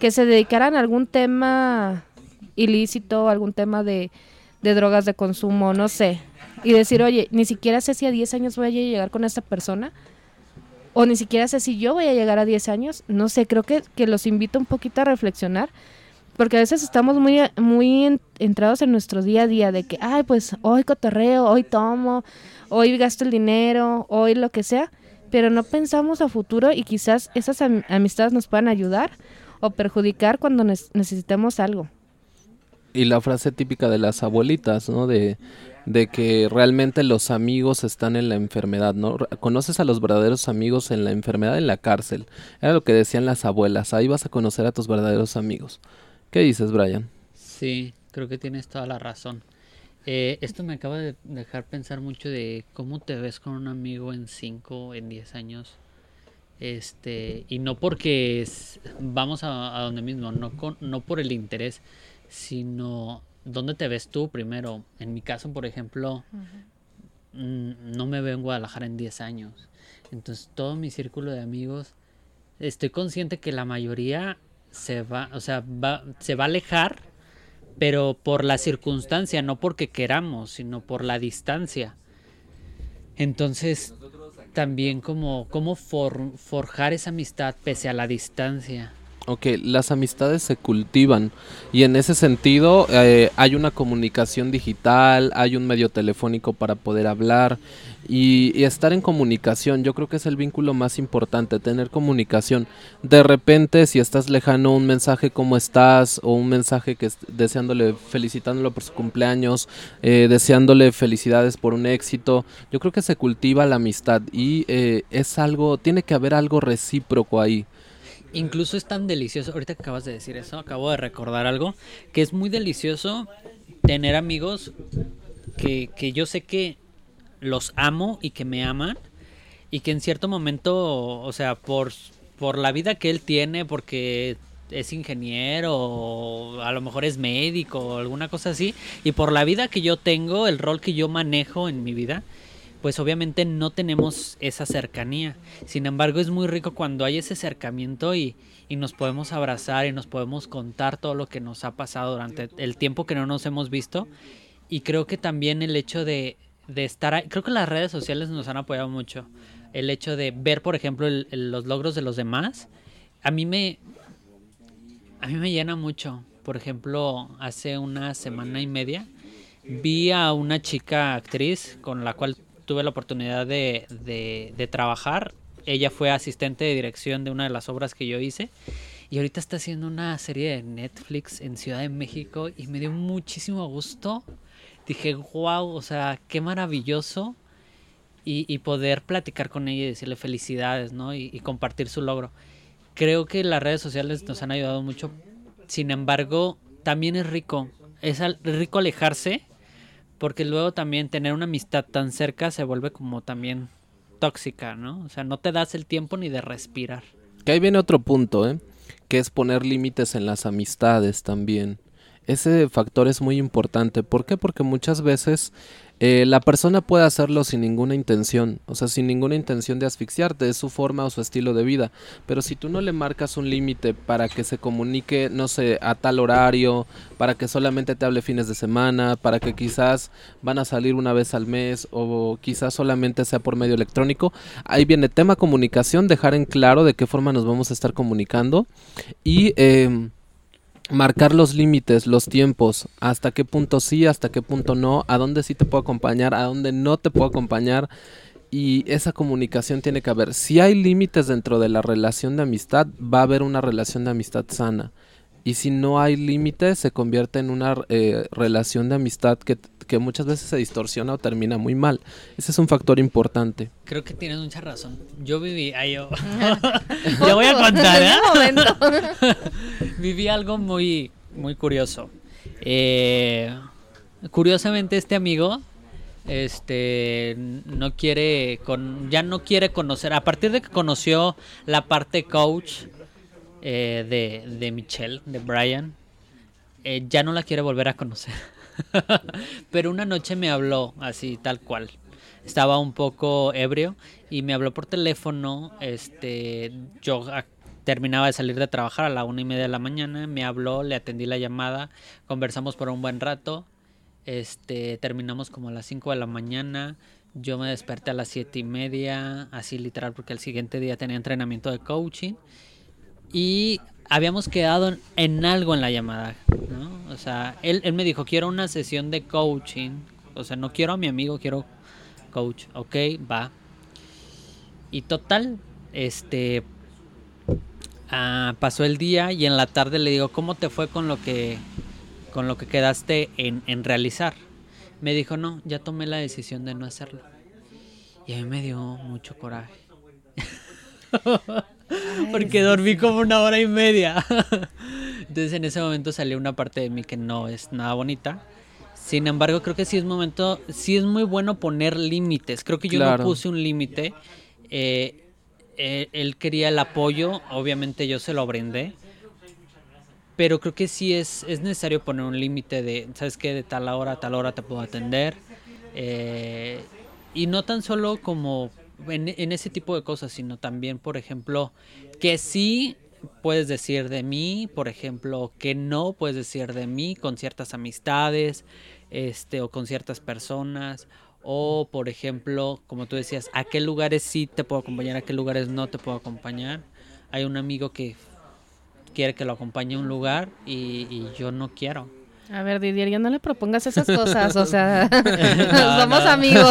que se dedicaran a algún tema ilícito, algún tema de, de drogas de consumo, no sé, y decir, oye, ni siquiera sé si a 10 años voy a llegar con esta persona, o ni siquiera sé si yo voy a llegar a 10 años, no sé, creo que, que los invito un poquito a reflexionar, porque a veces estamos muy, muy entrados en nuestro día a día de que, ay, pues hoy cotorreo, hoy tomo, hoy gasto el dinero, hoy lo que sea, pero no pensamos a futuro y quizás esas amistades nos puedan ayudar o perjudicar cuando necesitemos algo. Y la frase típica de las abuelitas, ¿no? De, de que realmente los amigos están en la enfermedad, ¿no? Conoces a los verdaderos amigos en la enfermedad, en la cárcel. Era lo que decían las abuelas, ahí vas a conocer a tus verdaderos amigos. ¿Qué dices, Brian? Sí, creo que tienes toda la razón. Eh, esto me acaba de dejar pensar mucho de cómo te ves con un amigo en 5, en 10 años. Este, y no porque vamos a, donde mismo, no, no por el interés, sino dónde te ves tú primero. En mi caso, por ejemplo, mm, no me veo en Guadalajara en 10 años. Entonces, todo mi círculo de amigos, estoy consciente que la mayoría se va, o sea, va, se va a alejar pero por la circunstancia, no porque queramos, sino por la distancia. Entonces, también como, como forjar esa amistad pese a la distancia. Ok, las amistades se cultivan y en ese sentido eh, hay una comunicación digital, hay un medio telefónico para poder hablar y, estar en comunicación. Yo creo que es el vínculo más importante, tener comunicación. De repente, si estás lejano, un mensaje cómo estás o un mensaje que deseándole, felicitándolo por su cumpleaños, eh, deseándole felicidades por un éxito. Yo creo que se cultiva la amistad y eh, es algo, tiene que haber algo recíproco ahí. Incluso es tan delicioso, ahorita que acabas de decir eso, acabo de recordar algo, que es muy delicioso tener amigos que, que yo sé que los amo y que me aman y que en cierto momento, o sea, por, por la vida que él tiene, porque es ingeniero o a lo mejor es médico o alguna cosa así, y por la vida que yo tengo, el rol que yo manejo en mi vida, pues obviamente no tenemos esa cercanía. Sin embargo, es muy rico cuando hay ese acercamiento y, y, nos podemos abrazar y nos podemos contar todo lo que nos ha pasado durante el tiempo que no nos hemos visto. Y creo que también el hecho de, de estar ahí, creo que las redes sociales nos han apoyado mucho. El hecho de ver, por ejemplo, los logros de los demás, a mí me, a mí me llena mucho. Por ejemplo, hace una semana y media vi a una chica actriz con la cual tuve la oportunidad de, de, trabajar. Ella fue asistente de dirección de una de las obras que yo hice. Y ahorita está haciendo una serie de Netflix en Ciudad de México y me dio muchísimo gusto. Dije, wow, o sea, qué maravilloso. Y, poder platicar con ella y decirle felicidades, ¿no? Y, y, compartir su logro. Creo que las redes sociales nos han ayudado mucho. Sin embargo, también es rico. Es rico alejarse porque luego también tener una amistad tan cerca se vuelve como también tóxica, ¿no? O sea, no te das el tiempo ni de respirar. Que ahí viene otro punto, ¿eh? Que es poner límites en las amistades también. ese factor es muy importante. ¿Por qué? Porque muchas veces eh, la persona puede hacerlo sin ninguna intención, o sea, sin ninguna intención de asfixiarte, es su forma o su estilo de vida. Pero si tú no le marcas un límite para que se comunique, no sé, a tal horario, para que solamente te hable fines de semana, para que quizás van a salir una vez al mes o quizás solamente sea por medio electrónico, ahí viene tema comunicación, dejar en claro de qué forma nos vamos a estar comunicando y... Eh, marcar los límites, los tiempos, hasta qué punto sí, hasta qué punto no, a dónde sí te puedo acompañar, a dónde no te puedo acompañar. Y esa comunicación tiene que haber. Si hay límites dentro de la relación de amistad, va a haber una relación de amistad sana. Y si no hay límites, se convierte en una eh, relación de amistad que, que, muchas veces se distorsiona o termina muy mal. Ese es un factor importante. Creo que tienes mucha razón. Yo viví, ay, yo, yo voy a contar, ¿eh? viví algo muy, muy curioso. Eh, curiosamente, este amigo, este, no quiere, con, ya no quiere conocer. A partir de que conoció la parte coach eh, de, de, Michelle, de Brian, eh, ya no la quiere volver a conocer. Pero una noche me habló así, tal cual. Estaba un poco ebrio y me habló por teléfono. Este, yo terminaba de salir de trabajar a la una y media de la mañana. Me habló, le atendí la llamada, conversamos por un buen rato. Este, terminamos como a las 5 de la mañana. Yo me desperté a las siete y media, así literal, porque el siguiente día tenía entrenamiento de coaching y habíamos quedado en algo en la llamada, ¿no? O sea, él, él me dijo, quiero una sesión de coaching, o sea, no quiero a mi amigo, quiero coach, ok, va. Y total, este, ah, pasó el día y en la tarde le digo, ¿cómo te fue con lo que, con lo que quedaste en, en realizar? Me dijo, no, ya tomé la decisión de no hacerlo. Y a mí me dio mucho coraje. porque dormí como una hora y media. Entonces en ese momento salió una parte de mí que no es nada bonita. Sin embargo, creo que sí es momento, sí es muy bueno poner límites. Creo que yo no puse un límite. Eh, eh, él quería el apoyo, obviamente yo se lo brindé. Pero creo que sí es, es necesario poner un límite de, ¿sabes qué? De tal hora a tal hora te puedo atender. Eh, y no tan solo como en, ese tipo de cosas, sino también, por ejemplo, que sí puedes decir de mí, por ejemplo, que no puedes decir de mí con ciertas amistades, este, o con ciertas personas, o por ejemplo, como tú decías, a qué lugares sí te puedo acompañar, a qué lugares no te puedo acompañar. Hay un amigo que quiere que lo acompañe a un lugar y, y yo no quiero. A ver, Didier, ya no le propongas esas cosas, o sea, somos amigos.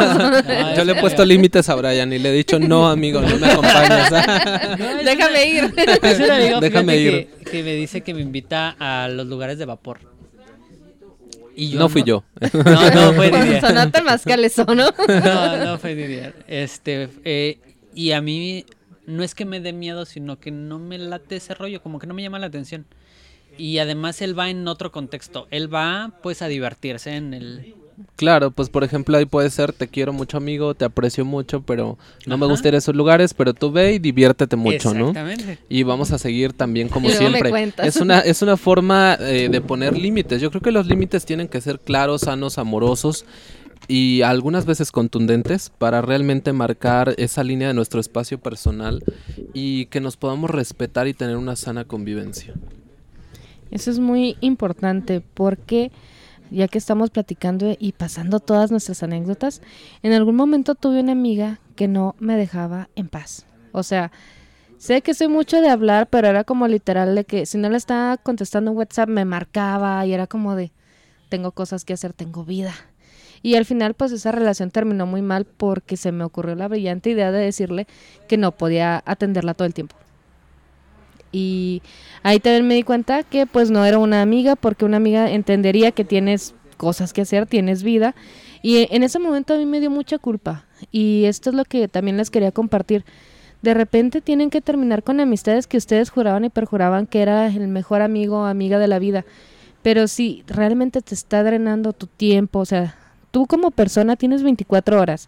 Yo le he puesto límites a Brian y le he dicho, no, amigo, no me acompañas. Déjame ir. Déjame ir. Que, me dice que me invita a los lugares de vapor. Y yo no fui yo. No, no fue Didier. Sonaste más que ¿no? No, no fue Didier. Este, eh, y a mí no es que me dé miedo, sino que no me late ese rollo, como que no me llama la atención y además él va en otro contexto. Él va pues a divertirse en el... Claro, pues por ejemplo ahí puede ser, te quiero mucho amigo, te aprecio mucho, pero no me gusta ir a esos lugares, pero tú ve y diviértete mucho, ¿no? Y vamos a seguir también como siempre. Es una, es una forma eh, de poner límites. Yo creo que los límites tienen que ser claros, sanos, amorosos y algunas veces contundentes para realmente marcar esa línea de nuestro espacio personal y que nos podamos respetar y tener una sana convivencia. Eso es muy importante porque ya que estamos platicando y pasando todas nuestras anécdotas, en algún momento tuve una amiga que no me dejaba en paz. O sea, sé que soy mucho de hablar, pero era como literal de que si no le estaba contestando un WhatsApp me marcaba y era como de tengo cosas que hacer, tengo vida. Y al final pues esa relación terminó muy mal porque se me ocurrió la brillante idea de decirle que no podía atenderla todo el tiempo. Y ahí también me di cuenta que pues no era una amiga porque una amiga entendería que tienes cosas que hacer, tienes vida. Y en ese momento a mí me dio mucha culpa. Y esto es lo que también les quería compartir. De repente tienen que terminar con amistades que ustedes juraban y perjuraban que era el mejor amigo o amiga de la vida. Pero si realmente te está drenando tu tiempo, o sea, tú como persona tienes 24 horas.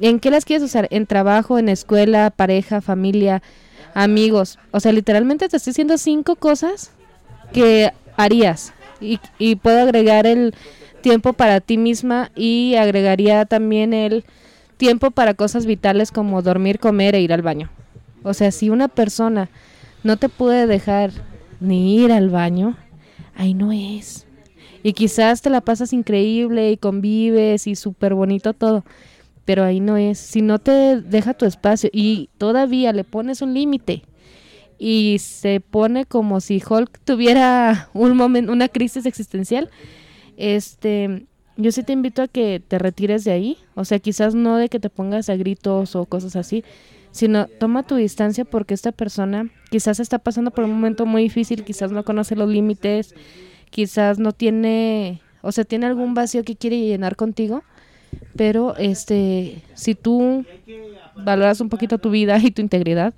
¿En qué las quieres usar? ¿En trabajo, en escuela, pareja, familia? Amigos. O sea, literalmente te estoy diciendo cinco cosas que harías Y, puedo agregar el tiempo para ti misma y agregaría también el tiempo para cosas vitales como dormir, comer e ir al baño. O sea, si una persona no te puede dejar ni ir al baño, ahí no es. Y quizás te la pasas increíble y convives y súper bonito todo, pero ahí no es. Si no te deja tu espacio y todavía le pones un límite y se pone como si Hulk tuviera un momento, una crisis existencial, este, yo sí te invito a que te retires de ahí, o sea, quizás no de que te pongas a gritos o cosas así, sino toma tu distancia porque esta persona quizás está pasando por un momento muy difícil, quizás no conoce los límites, quizás no tiene, o sea, tiene algún vacío que quiere llenar contigo, pero este, si tú valoras un poquito tu vida y tu integridad,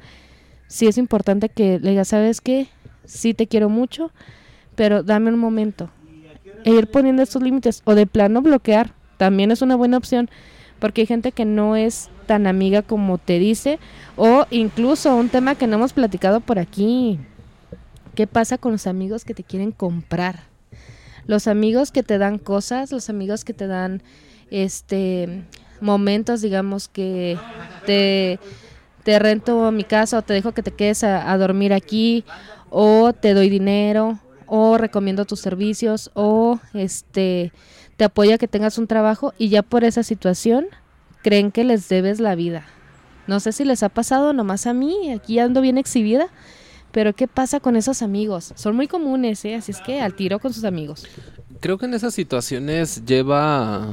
sí es importante que le digas, ¿sabes qué? Sí te quiero mucho, pero dame un momento. E ir poniendo estos límites o de plano bloquear también es una buena opción porque hay gente que no es tan amiga como te dice o incluso un tema que no hemos platicado por aquí. ¿Qué pasa con los amigos que te quieren comprar? Los amigos que te dan cosas, los amigos que te dan este momentos, digamos que te, rento mi casa o te dejo que te quedes a, a dormir aquí o te doy dinero o recomiendo tus servicios o este te apoya que tengas un trabajo y ya por esa situación creen que les debes la vida. No sé si les ha pasado nomás a mí, aquí ando bien exhibida, pero ¿qué pasa con esos amigos? Son muy comunes, ¿eh? así es que al tiro con sus amigos. Creo que en esas situaciones lleva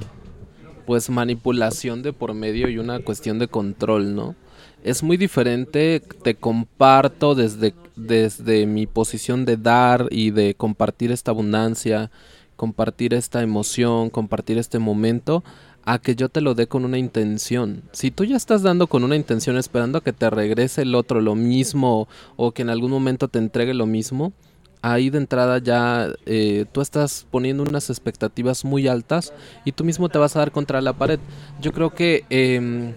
pues manipulación de por medio y una cuestión de control, ¿no? Es muy diferente, te comparto desde, desde mi posición de dar y de compartir esta abundancia, compartir esta emoción, compartir este momento, a que yo te lo dé con una intención. Si tú ya estás dando con una intención esperando a que te regrese el otro lo mismo o que en algún momento te entregue lo mismo, ahí de entrada ya eh, tú estás poniendo unas expectativas muy altas y tú mismo te vas a dar contra la pared. Yo creo que em,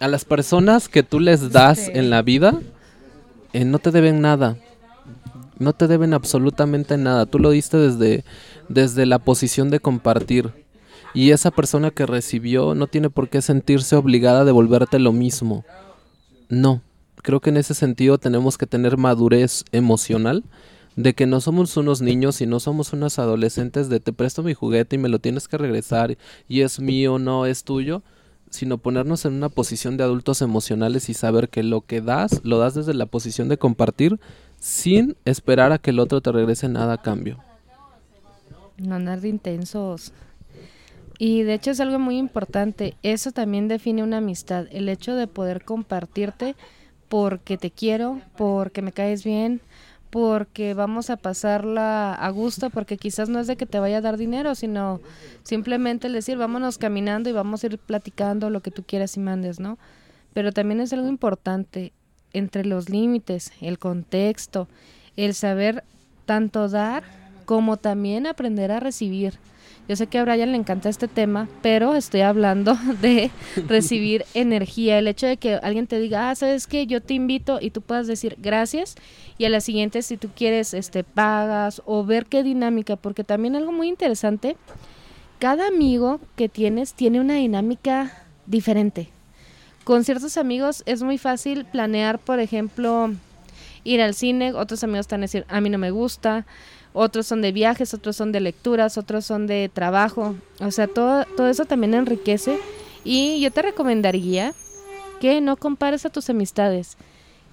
a las personas que tú les das en la vida eh, no te deben nada. No te deben absolutamente nada. Tú lo diste desde desde la posición de compartir. Y esa persona que recibió no tiene por qué sentirse obligada a devolverte lo mismo. No, creo que en ese sentido tenemos que tener madurez emocional de que no somos unos niños y no somos unos adolescentes de te presto mi juguete y me lo tienes que regresar y es mío, no es tuyo, sino ponernos en una posición de adultos emocionales y saber que lo que das, lo das desde la posición de compartir sin esperar a que el otro te regrese nada a cambio. No andar de intensos. Y de hecho es algo muy importante. Eso también define una amistad. El hecho de poder compartirte porque te quiero, porque me caes bien, porque vamos a pasarla a gusto, porque quizás no es de que te vaya a dar dinero, sino simplemente decir, vámonos caminando y vamos a ir platicando lo que tú quieras y mandes, ¿no? Pero también es algo importante entre los límites, el contexto, el saber tanto dar como también aprender a recibir. Yo sé que a Brian le encanta este tema, pero estoy hablando de recibir energía. El hecho de que alguien te diga, ah, sabes que yo te invito y tú puedas decir gracias y a la siguiente si tú quieres, este, pagas o ver qué dinámica, porque también algo muy interesante, cada amigo que tienes tiene una dinámica diferente. Con ciertos amigos es muy fácil planear, por ejemplo, ir al cine, otros amigos están a decir, a mí no me gusta, otros son de viajes, otros son de lecturas, otros son de trabajo. O sea, todo, todo eso también enriquece. Y yo te recomendaría que no compares a tus amistades.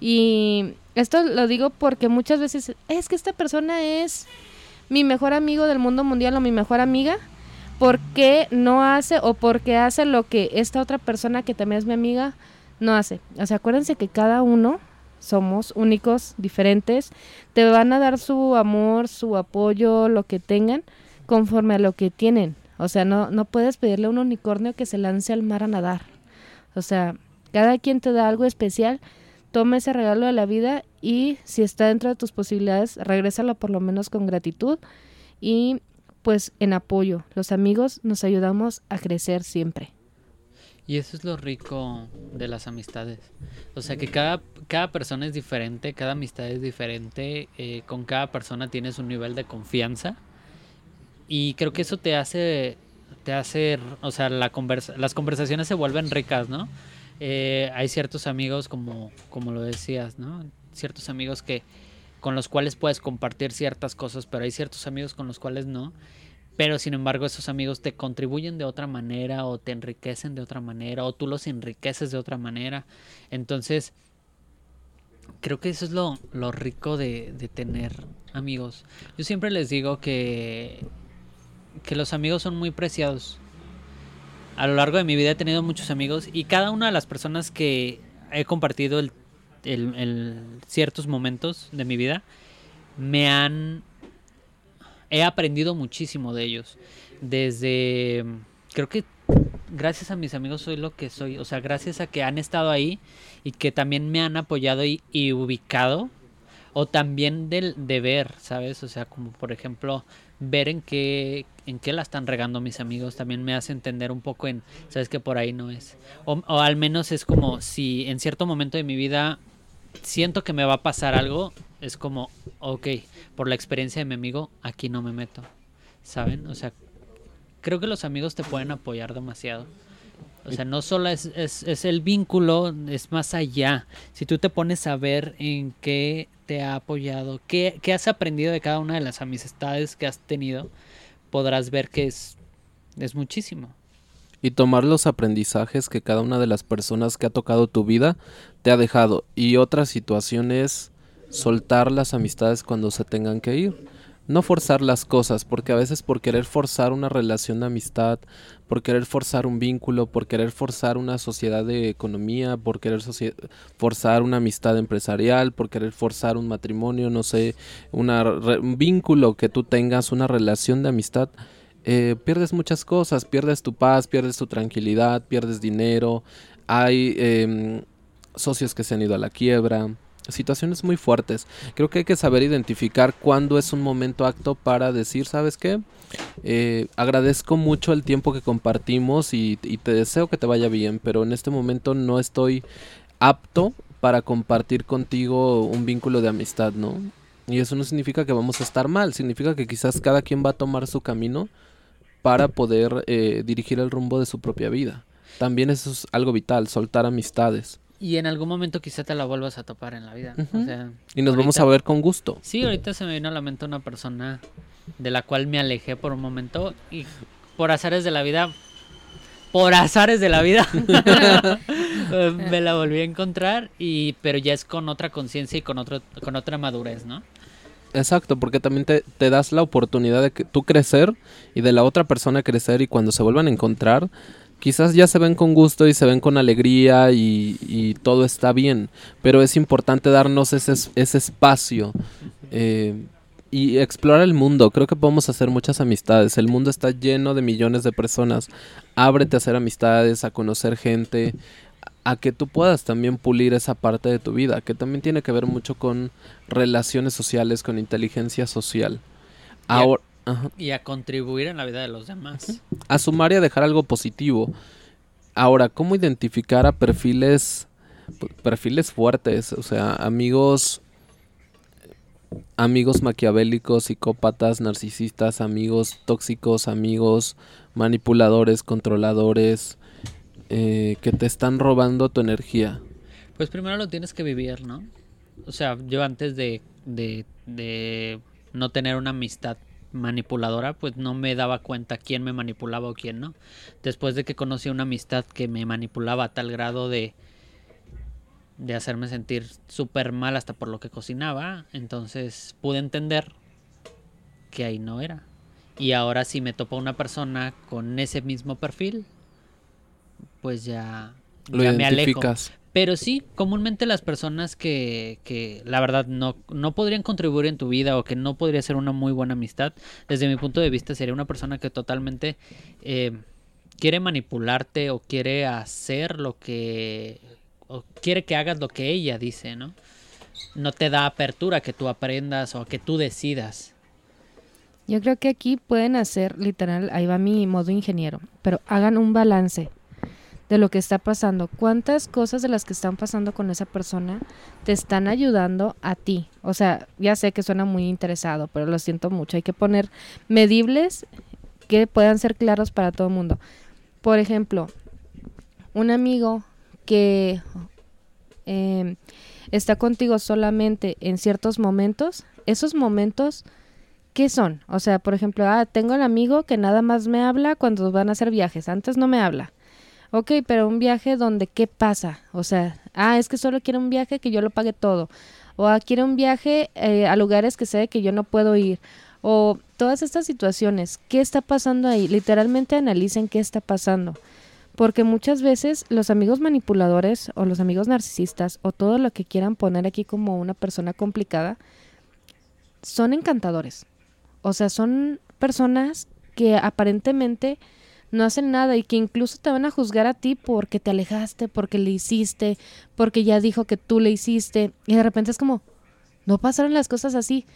Y esto lo digo porque muchas veces es que esta persona es mi mejor amigo del mundo mundial o mi mejor amiga. ¿Por qué no hace o porque hace lo que esta otra persona que también es mi amiga no hace? O sea, acuérdense que cada uno somos únicos, diferentes, te van a dar su amor, su apoyo, lo que tengan, conforme a lo que tienen. O sea, no, no puedes pedirle a un unicornio que se lance al mar a nadar. O sea, cada quien te da algo especial, toma ese regalo de la vida y si está dentro de tus posibilidades, regrésalo por lo menos con gratitud y pues en apoyo. Los amigos nos ayudamos a crecer siempre. Y eso es lo rico de las amistades. O sea que cada, cada persona es diferente, cada amistad es diferente, eh, con cada persona tienes un nivel de confianza Y creo que eso te hace, te hace, o sea, la conversa, las conversaciones se vuelven ricas, ¿no? Eh, hay ciertos amigos, como, como lo decías, ¿no? Ciertos amigos que con los cuales puedes compartir ciertas cosas, pero hay ciertos amigos con los cuales no. Pero sin embargo esos amigos te contribuyen de otra manera o te enriquecen de otra manera o tú los enriqueces de otra manera. Entonces, creo que eso es lo, lo rico de, de tener amigos. Yo siempre les digo que, que los amigos son muy preciados. A lo largo de mi vida he tenido muchos amigos y cada una de las personas que he compartido el, el- ciertos momentos de mi vida me han he aprendido muchísimo de ellos. Desde creo que gracias a mis amigos soy lo que soy, o sea, gracias a que han estado ahí y que también me han apoyado y, ubicado o también del de ver, ¿sabes? O sea, como por ejemplo, ver en qué en qué la están regando mis amigos también me hace entender un poco en, sabes que por ahí no es. O al menos es como si en cierto momento de mi vida siento que me va a pasar algo, es como, ok, por la experiencia de mi amigo, aquí no me meto, ¿saben? O sea, creo que los amigos te pueden apoyar demasiado. O sea, no solo es, es, es el vínculo, es más allá. Si tú te pones a ver en qué te ha apoyado, qué, qué has aprendido de cada una de las amistades que has tenido, podrás ver que es, es muchísimo. Y tomar los aprendizajes que cada una de las personas que ha tocado tu vida te ha dejado. Y otra situación es soltar las amistades cuando se tengan que ir. No forzar las cosas, porque a veces por querer forzar una relación de amistad, por querer forzar un vínculo, por querer forzar una sociedad de economía, por querer forzar una amistad empresarial, por querer forzar un matrimonio, no sé, una un vínculo que tú tengas, una relación de amistad, eh, pierdes muchas cosas, pierdes tu paz, pierdes tu tranquilidad, pierdes dinero, hay em, socios que se han ido a la quiebra, situaciones muy fuertes. Creo que hay que saber identificar cuándo es un momento acto para decir, ¿sabes qué? Eh, agradezco mucho el tiempo que compartimos y, y te deseo que te vaya bien, pero en este momento no estoy apto para compartir contigo un vínculo de amistad, ¿no? Y eso no significa que vamos a estar mal, significa que quizás cada quien va a tomar su camino para poder eh, dirigir el rumbo de su propia vida. También eso es algo vital, soltar amistades. Y en algún momento quizá te la vuelvas a topar en la vida. Ujú. O sea, Y nos vamos a ver con gusto. Sí, ahorita se me vino a la mente una persona de la cual me alejé por un momento y por azares de la vida, por azares de la vida, me la volví a encontrar y pero ya es con otra conciencia y con otro con otra madurez, ¿no? Exacto, porque también te, te das la oportunidad de que tú crecer y de la otra persona crecer y cuando se vuelvan a encontrar, quizás ya se ven con gusto y se ven con alegría y, y todo está bien, pero es importante darnos ese, es- ese espacio eh, y explorar el mundo. Creo que podemos hacer muchas amistades. El mundo está lleno de millones de personas. Ábrete a hacer amistades, a conocer gente, a que tú puedas también pulir esa parte de tu vida, que también tiene que ver mucho con relaciones sociales, con inteligencia social. a- Ahora, ajá. Y a contribuir en la vida de los demás. a sumar y a dejar algo positivo. Ahora, ¿cómo identificar a perfiles perfiles fuertes, o sea, amigos amigos maquiavélicos, psicópatas, narcisistas, amigos tóxicos, amigos manipuladores, controladores, eh, que te están robando tu energía? Pues primero lo tienes que vivir, ¿no? O sea, yo antes de, de, no tener una amistad manipuladora, pues no me daba cuenta quién me manipulaba o quién no. Después de que conocí una amistad que me manipulaba a tal grado de de hacerme sentir súper mal hasta por lo que cocinaba, entonces pude entender que ahí no era. Y ahora si me topa una persona con ese mismo perfil, pues ya, Lo ya me alejo. Pero sí, comúnmente las personas que, que la verdad no, no podrían contribuir en tu vida o que no podría ser una muy buena amistad, desde mi punto de vista sería una persona que totalmente eh, quiere manipularte o quiere hacer lo que... o quiere que hagas lo que ella dice, ¿no? No te da apertura a que tú aprendas o a que tú decidas. Yo creo que aquí pueden hacer, literal, ahí va mi modo ingeniero, pero hagan un balance. De lo que está pasando. ¿Cuántas cosas de las que están pasando con esa persona te están ayudando a ti? O sea, ya sé que suena muy interesado, pero lo siento mucho. Hay que poner medibles que puedan ser claros para todo el mundo. Por ejemplo, un amigo que eh, está contigo solamente en ciertos momentos, esos momentos, ¿qué son? O sea, por ejemplo, ah, tengo el amigo que nada más me habla cuando van a hacer viajes, antes no me habla. Ok, pero un viaje donde, ¿qué pasa? O sea, ah, es que solo quiere un viaje que yo lo pague todo. O ah, quiere un viaje eh, a lugares que sé que yo no puedo ir. O todas estas situaciones, ¿qué está pasando ahí? Literalmente analicen qué está pasando. Porque muchas veces los amigos manipuladores o los amigos narcisistas o todo lo que quieran poner aquí como una persona complicada son encantadores. O sea, son personas que aparentemente no hacen nada y que incluso te van a juzgar a ti porque te alejaste, porque le hiciste, porque ya dijo que tú le hiciste y de repente es como, no pasaron las cosas así,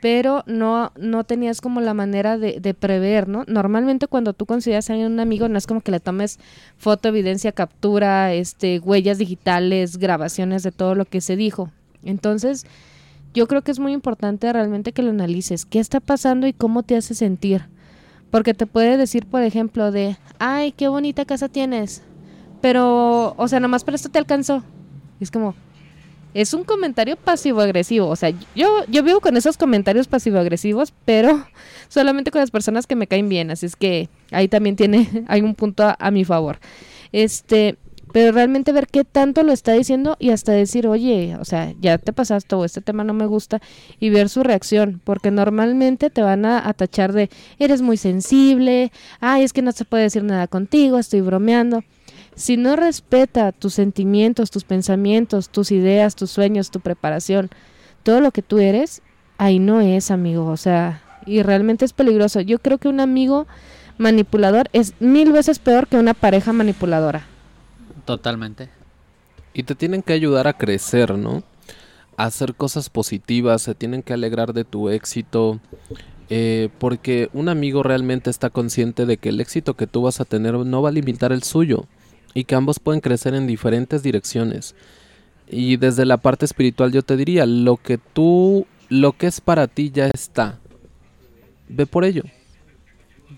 pero no, no tenías como la manera de, prever, ¿no? Normalmente cuando tú consideras a un amigo no es como que le tomes foto, evidencia, captura, este, huellas digitales, grabaciones de todo lo que se dijo. Entonces, yo creo que es muy importante realmente que lo analices, qué está pasando y cómo te hace sentir porque te puede decir, por ejemplo, de, ay, qué bonita casa tienes. Pero, o sea, nomás para esto te alcanzó. Es como, es un comentario pasivo-agresivo. O sea, yo, yo vivo con esos comentarios pasivo-agresivos, pero solamente con las personas que me caen bien. Así es que ahí también tiene, hay un punto a mi favor. Este, pero realmente ver qué tanto lo está diciendo y hasta decir, oye, o sea, ya te pasaste o este tema no me gusta y ver su reacción, porque normalmente te van a, tachar de, eres muy sensible, ay, es que no se puede decir nada contigo, estoy bromeando. Si no respeta tus sentimientos, tus pensamientos, tus ideas, tus sueños, tu preparación, todo lo que tú eres, ahí no es, amigo, o sea, y realmente es peligroso. Yo creo que un amigo manipulador es mil veces peor que una pareja manipuladora. Totalmente. Y te tienen que ayudar a crecer, ¿no? A hacer cosas positivas, se tienen que alegrar de tu éxito. Eh, porque un amigo realmente está consciente de que el éxito que tú vas a tener no va a limitar el suyo y que ambos pueden crecer en diferentes direcciones. Y desde la parte espiritual yo te diría, lo que tú, lo que es para ti ya está. Ve por ello.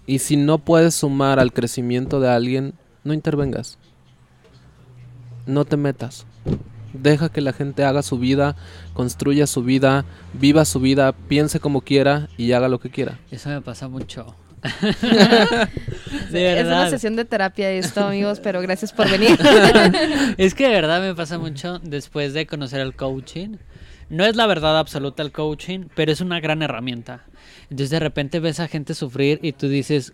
Y si no puedes sumar al crecimiento de alguien, no intervengas no te metas. Deja que la gente haga su vida, construya su vida, viva su vida, piense como quiera y haga lo que quiera. Eso me pasa mucho. Es una sesión de terapia esto, amigos, pero gracias por venir. es que de verdad me pasa mucho después de conocer el coaching. No es la verdad absoluta el coaching, pero es una gran herramienta. Entonces de repente ves a gente sufrir y tú dices,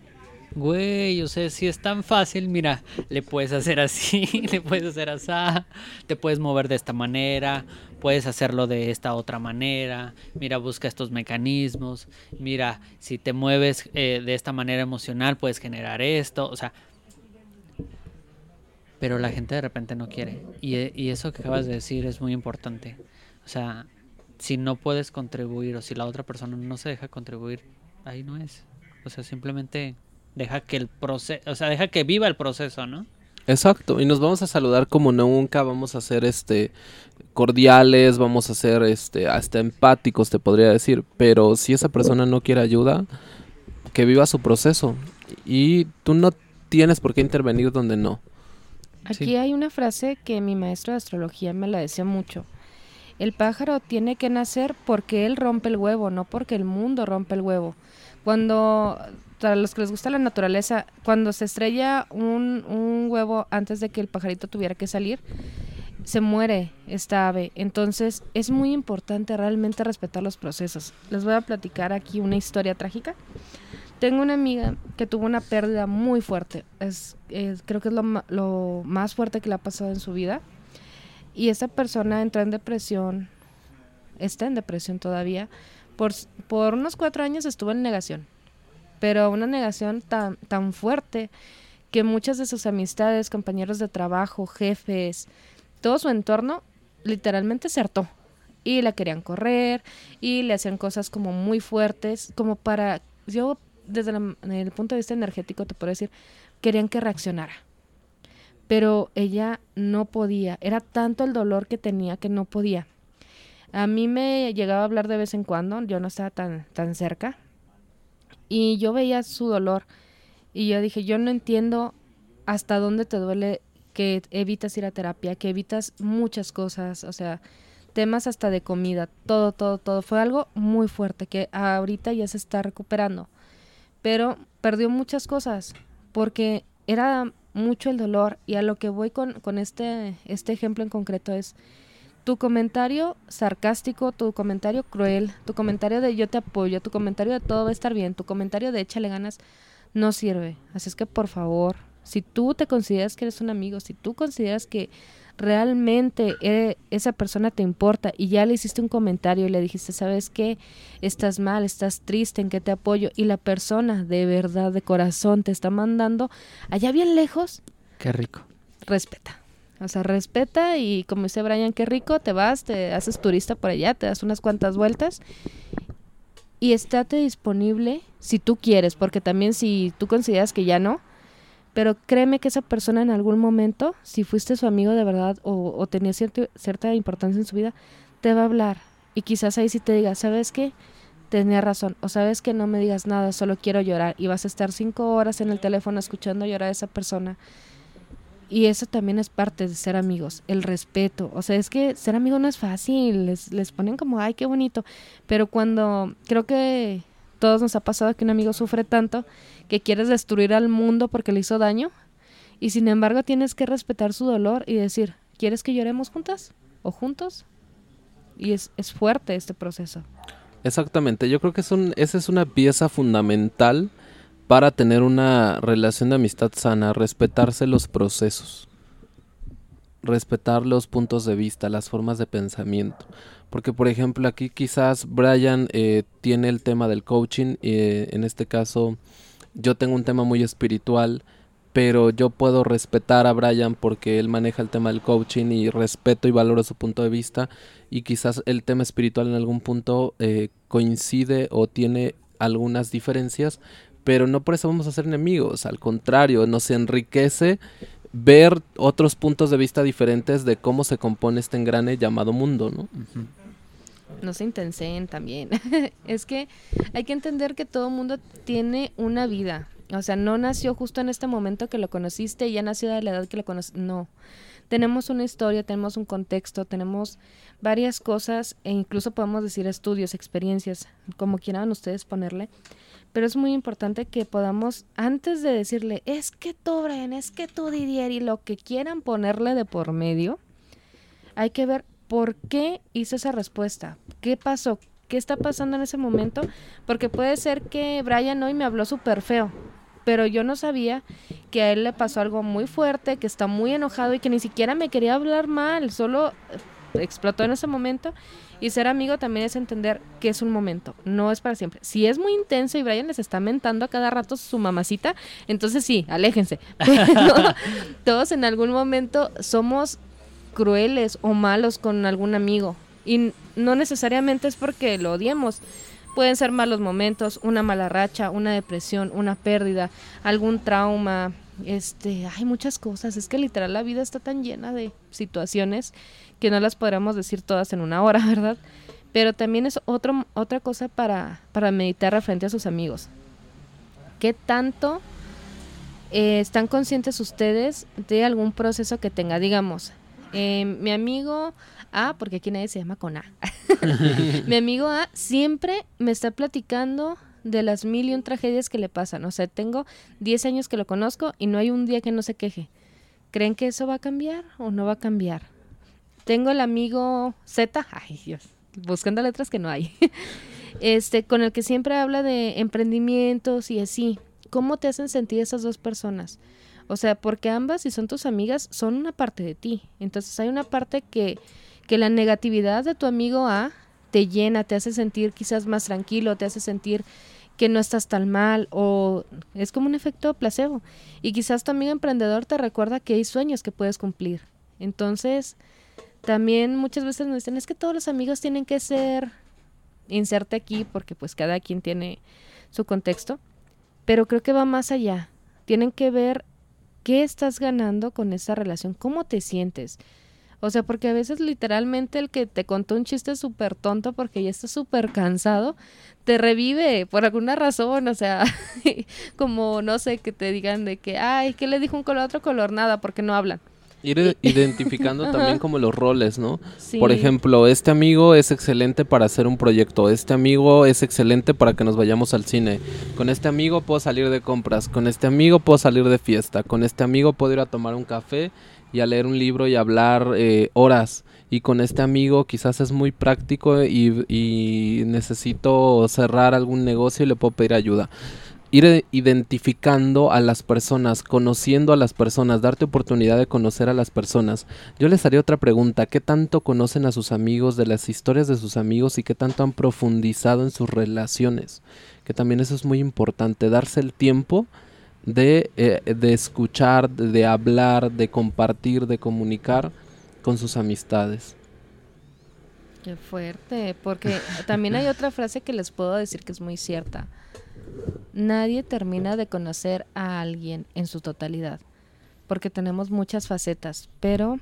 Güey, o sea, si es tan fácil, mira, le puedes hacer así, le puedes hacer así, te puedes mover de esta manera, puedes hacerlo de esta otra manera, mira, busca estos mecanismos, mira, si te mueves eh, de esta manera emocional, puedes generar esto, o sea, pero la gente de repente no quiere. Y, y eso que acabas de decir es muy importante. O sea, si no puedes contribuir o si la otra persona no se deja contribuir, ahí no es. O sea, simplemente deja que el proceso, o sea, deja que viva el proceso, ¿no? Exacto, y nos vamos a saludar como nunca, vamos a ser este cordiales, vamos a ser este hasta empáticos, te podría decir, pero si esa persona no quiere ayuda, que viva su proceso y tú no tienes por qué intervenir donde no. Aquí hay una frase que mi maestro de astrología me la decía mucho. El pájaro tiene que nacer porque él rompe el huevo, no porque el mundo rompe el huevo. Cuando para los que les gusta la naturaleza, cuando se estrella un, un huevo antes de que el pajarito tuviera que salir, se muere esta ave. Entonces es muy importante realmente respetar los procesos. Les voy a platicar aquí una historia trágica. Tengo una amiga que tuvo una pérdida muy fuerte. Es, creo que es lo, lo, más fuerte que le ha pasado en su vida. Y esa persona entró en depresión, está en depresión todavía. Por, por unos cuatro años estuvo en negación pero una negación tan, tan fuerte que muchas de sus amistades, compañeros de trabajo, jefes, todo su entorno literalmente se hartó y la querían correr y le hacían cosas como muy fuertes, como para, yo desde el punto de vista energético te puedo decir, querían que reaccionara. pero ella no podía, era tanto el dolor que tenía que no podía. A mí me llegaba a hablar de vez en cuando, yo no estaba tan, tan cerca, y yo veía su dolor, y yo dije, yo no entiendo hasta dónde te duele que evitas ir a terapia, que evitas muchas cosas, o sea, temas hasta de comida, todo, todo, todo. Fue algo muy fuerte que ahorita ya se está recuperando. Pero perdió muchas cosas porque era mucho el dolor y a lo que voy con, con este, este ejemplo en concreto es tu comentario sarcástico, tu comentario cruel, tu comentario de yo te apoyo, tu comentario de todo va a estar bien, tu comentario de échale ganas, no sirve. Así es que por favor, si tú te consideras que eres un amigo, si tú consideras que realmente eh, esa persona te importa y ya le hiciste un comentario y le dijiste, ¿sabes qué? Estás mal, estás triste, ¿en qué te apoyo? Y la persona de verdad, de corazón, te está mandando allá bien lejos. Qué rico. Respeta. O sea, respeta y como dice Brian, qué rico, te vas, te haces turista por allá, te das unas cuantas vueltas y estate disponible si tú quieres, porque también si tú consideras que ya no, pero créeme que esa persona en algún momento, si fuiste su amigo de verdad o, o tenía cierta importancia en su vida, te va a hablar. Y quizás ahí sí te diga, ¿sabes qué? Tenía razón. O sabes que no me digas nada, solo quiero llorar. Y vas a estar cinco horas en el teléfono escuchando llorar a esa persona. Y eso también es parte de ser amigos, el respeto. O sea, es que ser amigo no es fácil, les, les ponen como, ay, qué bonito. Pero cuando creo que todos nos ha pasado que un amigo sufre tanto que quieres destruir al mundo porque le hizo daño y sin embargo tienes que respetar su dolor y decir, ¿quieres que lloremos juntas o juntos? Y es, es fuerte este proceso. Exactamente, yo creo que son, esa es una pieza fundamental para tener una relación de amistad sana, respetarse los procesos, respetar los puntos de vista, las formas de pensamiento. Porque, por ejemplo, aquí quizás Brian eh, tiene el tema del coaching, eh, en este caso yo tengo un tema muy espiritual, pero yo puedo respetar a Brian porque él maneja el tema del coaching y respeto y valoro su punto de vista y quizás el tema espiritual en algún punto eh, coincide o tiene algunas diferencias, pero no por eso vamos a ser enemigos, al contrario, nos enriquece ver otros puntos de vista diferentes de cómo se compone este engrane llamado mundo, ¿no? no se intensen también. es que hay que entender que todo mundo tiene una vida. O sea, no nació justo en este momento que lo conociste y ya nació de la edad que lo conociste. No. Tenemos una historia, tenemos un contexto, tenemos varias cosas e incluso podemos decir estudios, experiencias, como quieran ustedes ponerle. Pero es muy importante que podamos, antes de decirle, es que tú, Brian, es que tú, Didier, y lo que quieran ponerle de por medio, hay que ver por qué hizo esa respuesta, qué pasó, qué está pasando en ese momento, porque puede ser que Brian hoy me habló súper feo, pero yo no sabía que a él le pasó algo muy fuerte, que está muy enojado y que ni siquiera me quería hablar mal, solo explotó en ese momento. Y ser amigo también es entender que es un momento, no es para siempre. Si es muy intenso y Brian les está mentando a cada rato su mamacita, entonces sí, aléjense. todos en algún momento somos crueles o malos con algún amigo. Y no necesariamente es porque lo odiemos. Pueden ser malos momentos, una mala racha, una depresión, una pérdida, algún trauma. Este, hay muchas cosas. Es que literal la vida está tan llena de situaciones que no las podríamos decir todas en una hora, ¿verdad? Pero también es otro, otra cosa para, para meditar frente a sus amigos. ¿Qué tanto eh, están conscientes ustedes de algún proceso que tenga? Digamos, eh, mi amigo A, porque aquí nadie se llama con A. mi amigo A siempre me está platicando de las mil y un tragedias que le pasan. O sea, tengo 10 años que lo conozco y no hay un día que no se queje. ¿Creen que eso va a cambiar o no va a cambiar? Tengo el amigo Z, ay Dios, buscando letras que no hay, este, con el que siempre habla de emprendimientos y así. ¿Cómo te hacen sentir esas dos personas? O sea, porque ambas, si son tus amigas, son una parte de ti. Entonces hay una parte que, que la negatividad de tu amigo A te llena, te hace sentir quizás más tranquilo, te hace sentir que no estás tan mal o es como un efecto placebo. Y quizás tu amigo emprendedor te recuerda que hay sueños que puedes cumplir. Entonces, también muchas veces nos dicen, es que todos los amigos tienen que ser, inserte aquí porque pues cada quien tiene su contexto, pero creo que va más allá. Tienen que ver ¿qué estás ganando con esa relación? ¿Cómo te sientes? O sea, porque a veces literalmente el que te contó un chiste súper tonto porque ya está súper cansado, te revive por alguna razón, o sea, como no sé, que te digan de que, ay, ¿qué le dijo un color a otro color? Nada, porque no hablan. Ir identificando también como los roles, ¿no? Por ejemplo, este amigo es excelente para hacer un proyecto, este amigo es excelente para que nos vayamos al cine, con este amigo puedo salir de compras, con este amigo puedo salir de fiesta, con este amigo puedo ir a tomar un café y a leer un libro y hablar eh, horas. Y con este amigo quizás es muy práctico y, y necesito cerrar algún negocio y le puedo pedir ayuda ir identificando a las personas, conociendo a las personas, darte oportunidad de conocer a las personas. Yo les haría otra pregunta, ¿qué tanto conocen a sus amigos, de las historias de sus amigos y qué tanto han profundizado en sus relaciones? Que también eso es muy importante, darse el tiempo de, eh, de escuchar, de hablar, de compartir, de comunicar con sus amistades. Qué fuerte, porque también hay otra frase que les puedo decir que es muy cierta nadie termina de conocer a alguien en su totalidad, porque tenemos muchas facetas, pero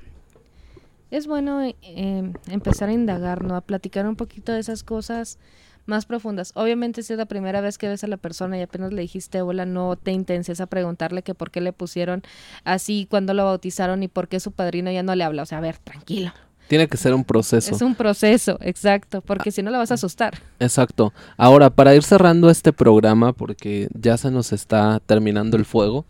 es bueno em, empezar a indagar, ¿no? A platicar un poquito de esas cosas más profundas. Obviamente si es la primera vez que ves a la persona y apenas le dijiste hola, no te intenses a preguntarle que por qué le pusieron así, cuando lo bautizaron y por qué su padrino ya no le habla. O sea, a ver, tranquilo. Tiene que ser un proceso. Es un proceso, exacto, porque si no la vas a asustar. Exacto. Ahora, para ir cerrando este programa, porque ya se nos está terminando el fuego,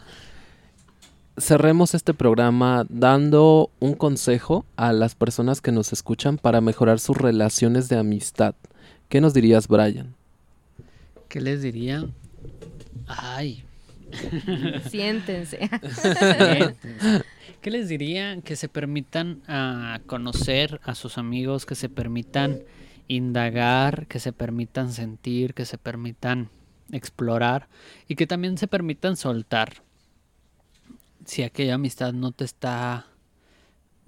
cerremos este programa dando un consejo a las personas que nos escuchan para mejorar sus relaciones de amistad. ¿Qué nos dirías, Brian? ¿Qué les diría? Ay. Siéntense. ¿Qué les diría? Que se permitan uh, conocer a sus amigos, que se permitan indagar, que se permitan sentir, que se permitan explorar y que también se permitan soltar. Si aquella amistad no te está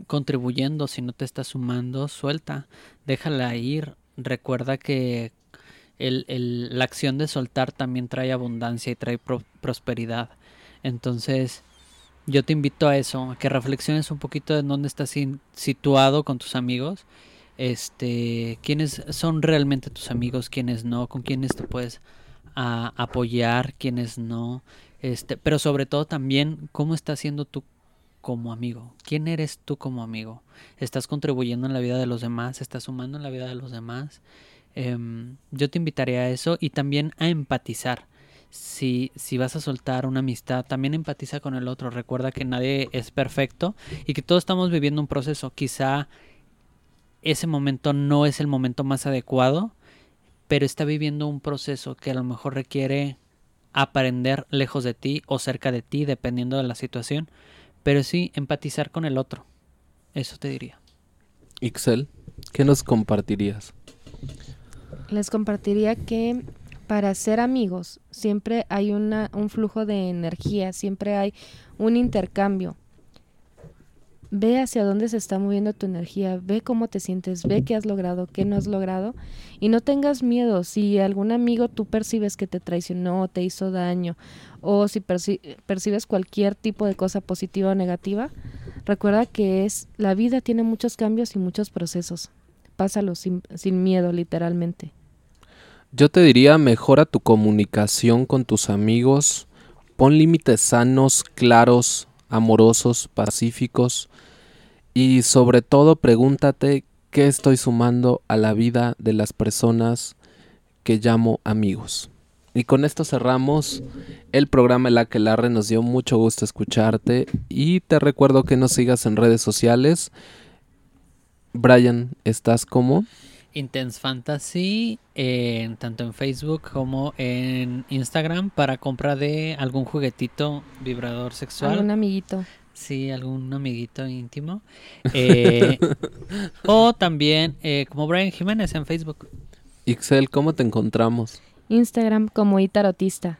contribuyendo, si no te está sumando, suelta, déjala ir. Recuerda que el, el, la acción de soltar también trae abundancia y trae pro prosperidad. Entonces, yo te invito a eso, a que reflexiones un poquito de dónde estás situado con tus amigos, este, quiénes son realmente tus amigos, quiénes no, con quiénes te puedes apoyar, quiénes no, este, pero sobre todo también cómo estás siendo tú como amigo, quién eres tú como amigo, estás contribuyendo en la vida de los demás, estás sumando en la vida de los demás. Em, yo te invitaría a eso y también a empatizar si, si vas a soltar una amistad, también empatiza con el otro. Recuerda que nadie es perfecto y que todos estamos viviendo un proceso. Quizá ese momento no es el momento más adecuado, pero está viviendo un proceso que a lo mejor requiere aprender lejos de ti o cerca de ti, dependiendo de la situación. Pero sí, empatizar con el otro. Eso te diría. Ixel, ¿qué nos compartirías? Les compartiría que para ser amigos siempre hay una, un flujo de energía, siempre hay un intercambio. Ve hacia dónde se está moviendo tu energía, ve cómo te sientes, ve qué has logrado, qué no has logrado y no tengas miedo. Si algún amigo tú percibes que te traicionó, te hizo daño o si percibes cualquier tipo de cosa positiva o negativa, recuerda que es la vida tiene muchos cambios y muchos procesos. Pásalo sin, sin miedo, literalmente. Yo te diría, mejora tu comunicación con tus amigos, pon límites sanos, claros, amorosos, pacíficos y sobre todo pregúntate qué estoy sumando a la vida de las personas que llamo amigos. Y con esto cerramos el programa El Aquelarre. Nos dio mucho gusto escucharte y te recuerdo que nos sigas en redes sociales. Brian, ¿estás como? Intense Fantasy, tanto en Facebook como en Instagram, para compra de algún juguetito vibrador sexual. Algún amiguito. Sí, algún amiguito íntimo. Eh, o también eh, como Brian Jiménez en Facebook. Ixel, ¿cómo te encontramos? Instagram como Itarotista.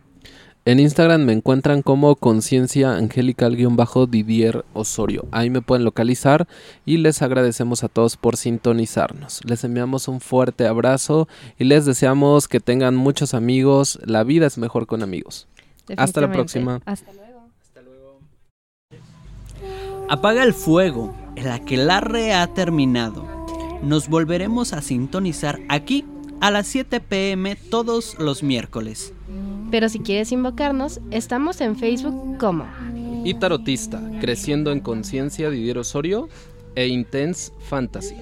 En Instagram me encuentran como conciencia angelical-didier Osorio. Ahí me pueden localizar y les agradecemos a todos por sintonizarnos. Les enviamos un fuerte abrazo y les deseamos que tengan muchos amigos. La vida es mejor con amigos. Hasta la próxima. Hasta luego. Apaga el fuego, el aquelarre ha terminado. Nos volveremos a sintonizar aquí a las 7 pm todos los miércoles. Pero si quieres invocarnos, estamos en Facebook como Y tarotista, creciendo en conciencia Didier Osorio e Intense Fantasy.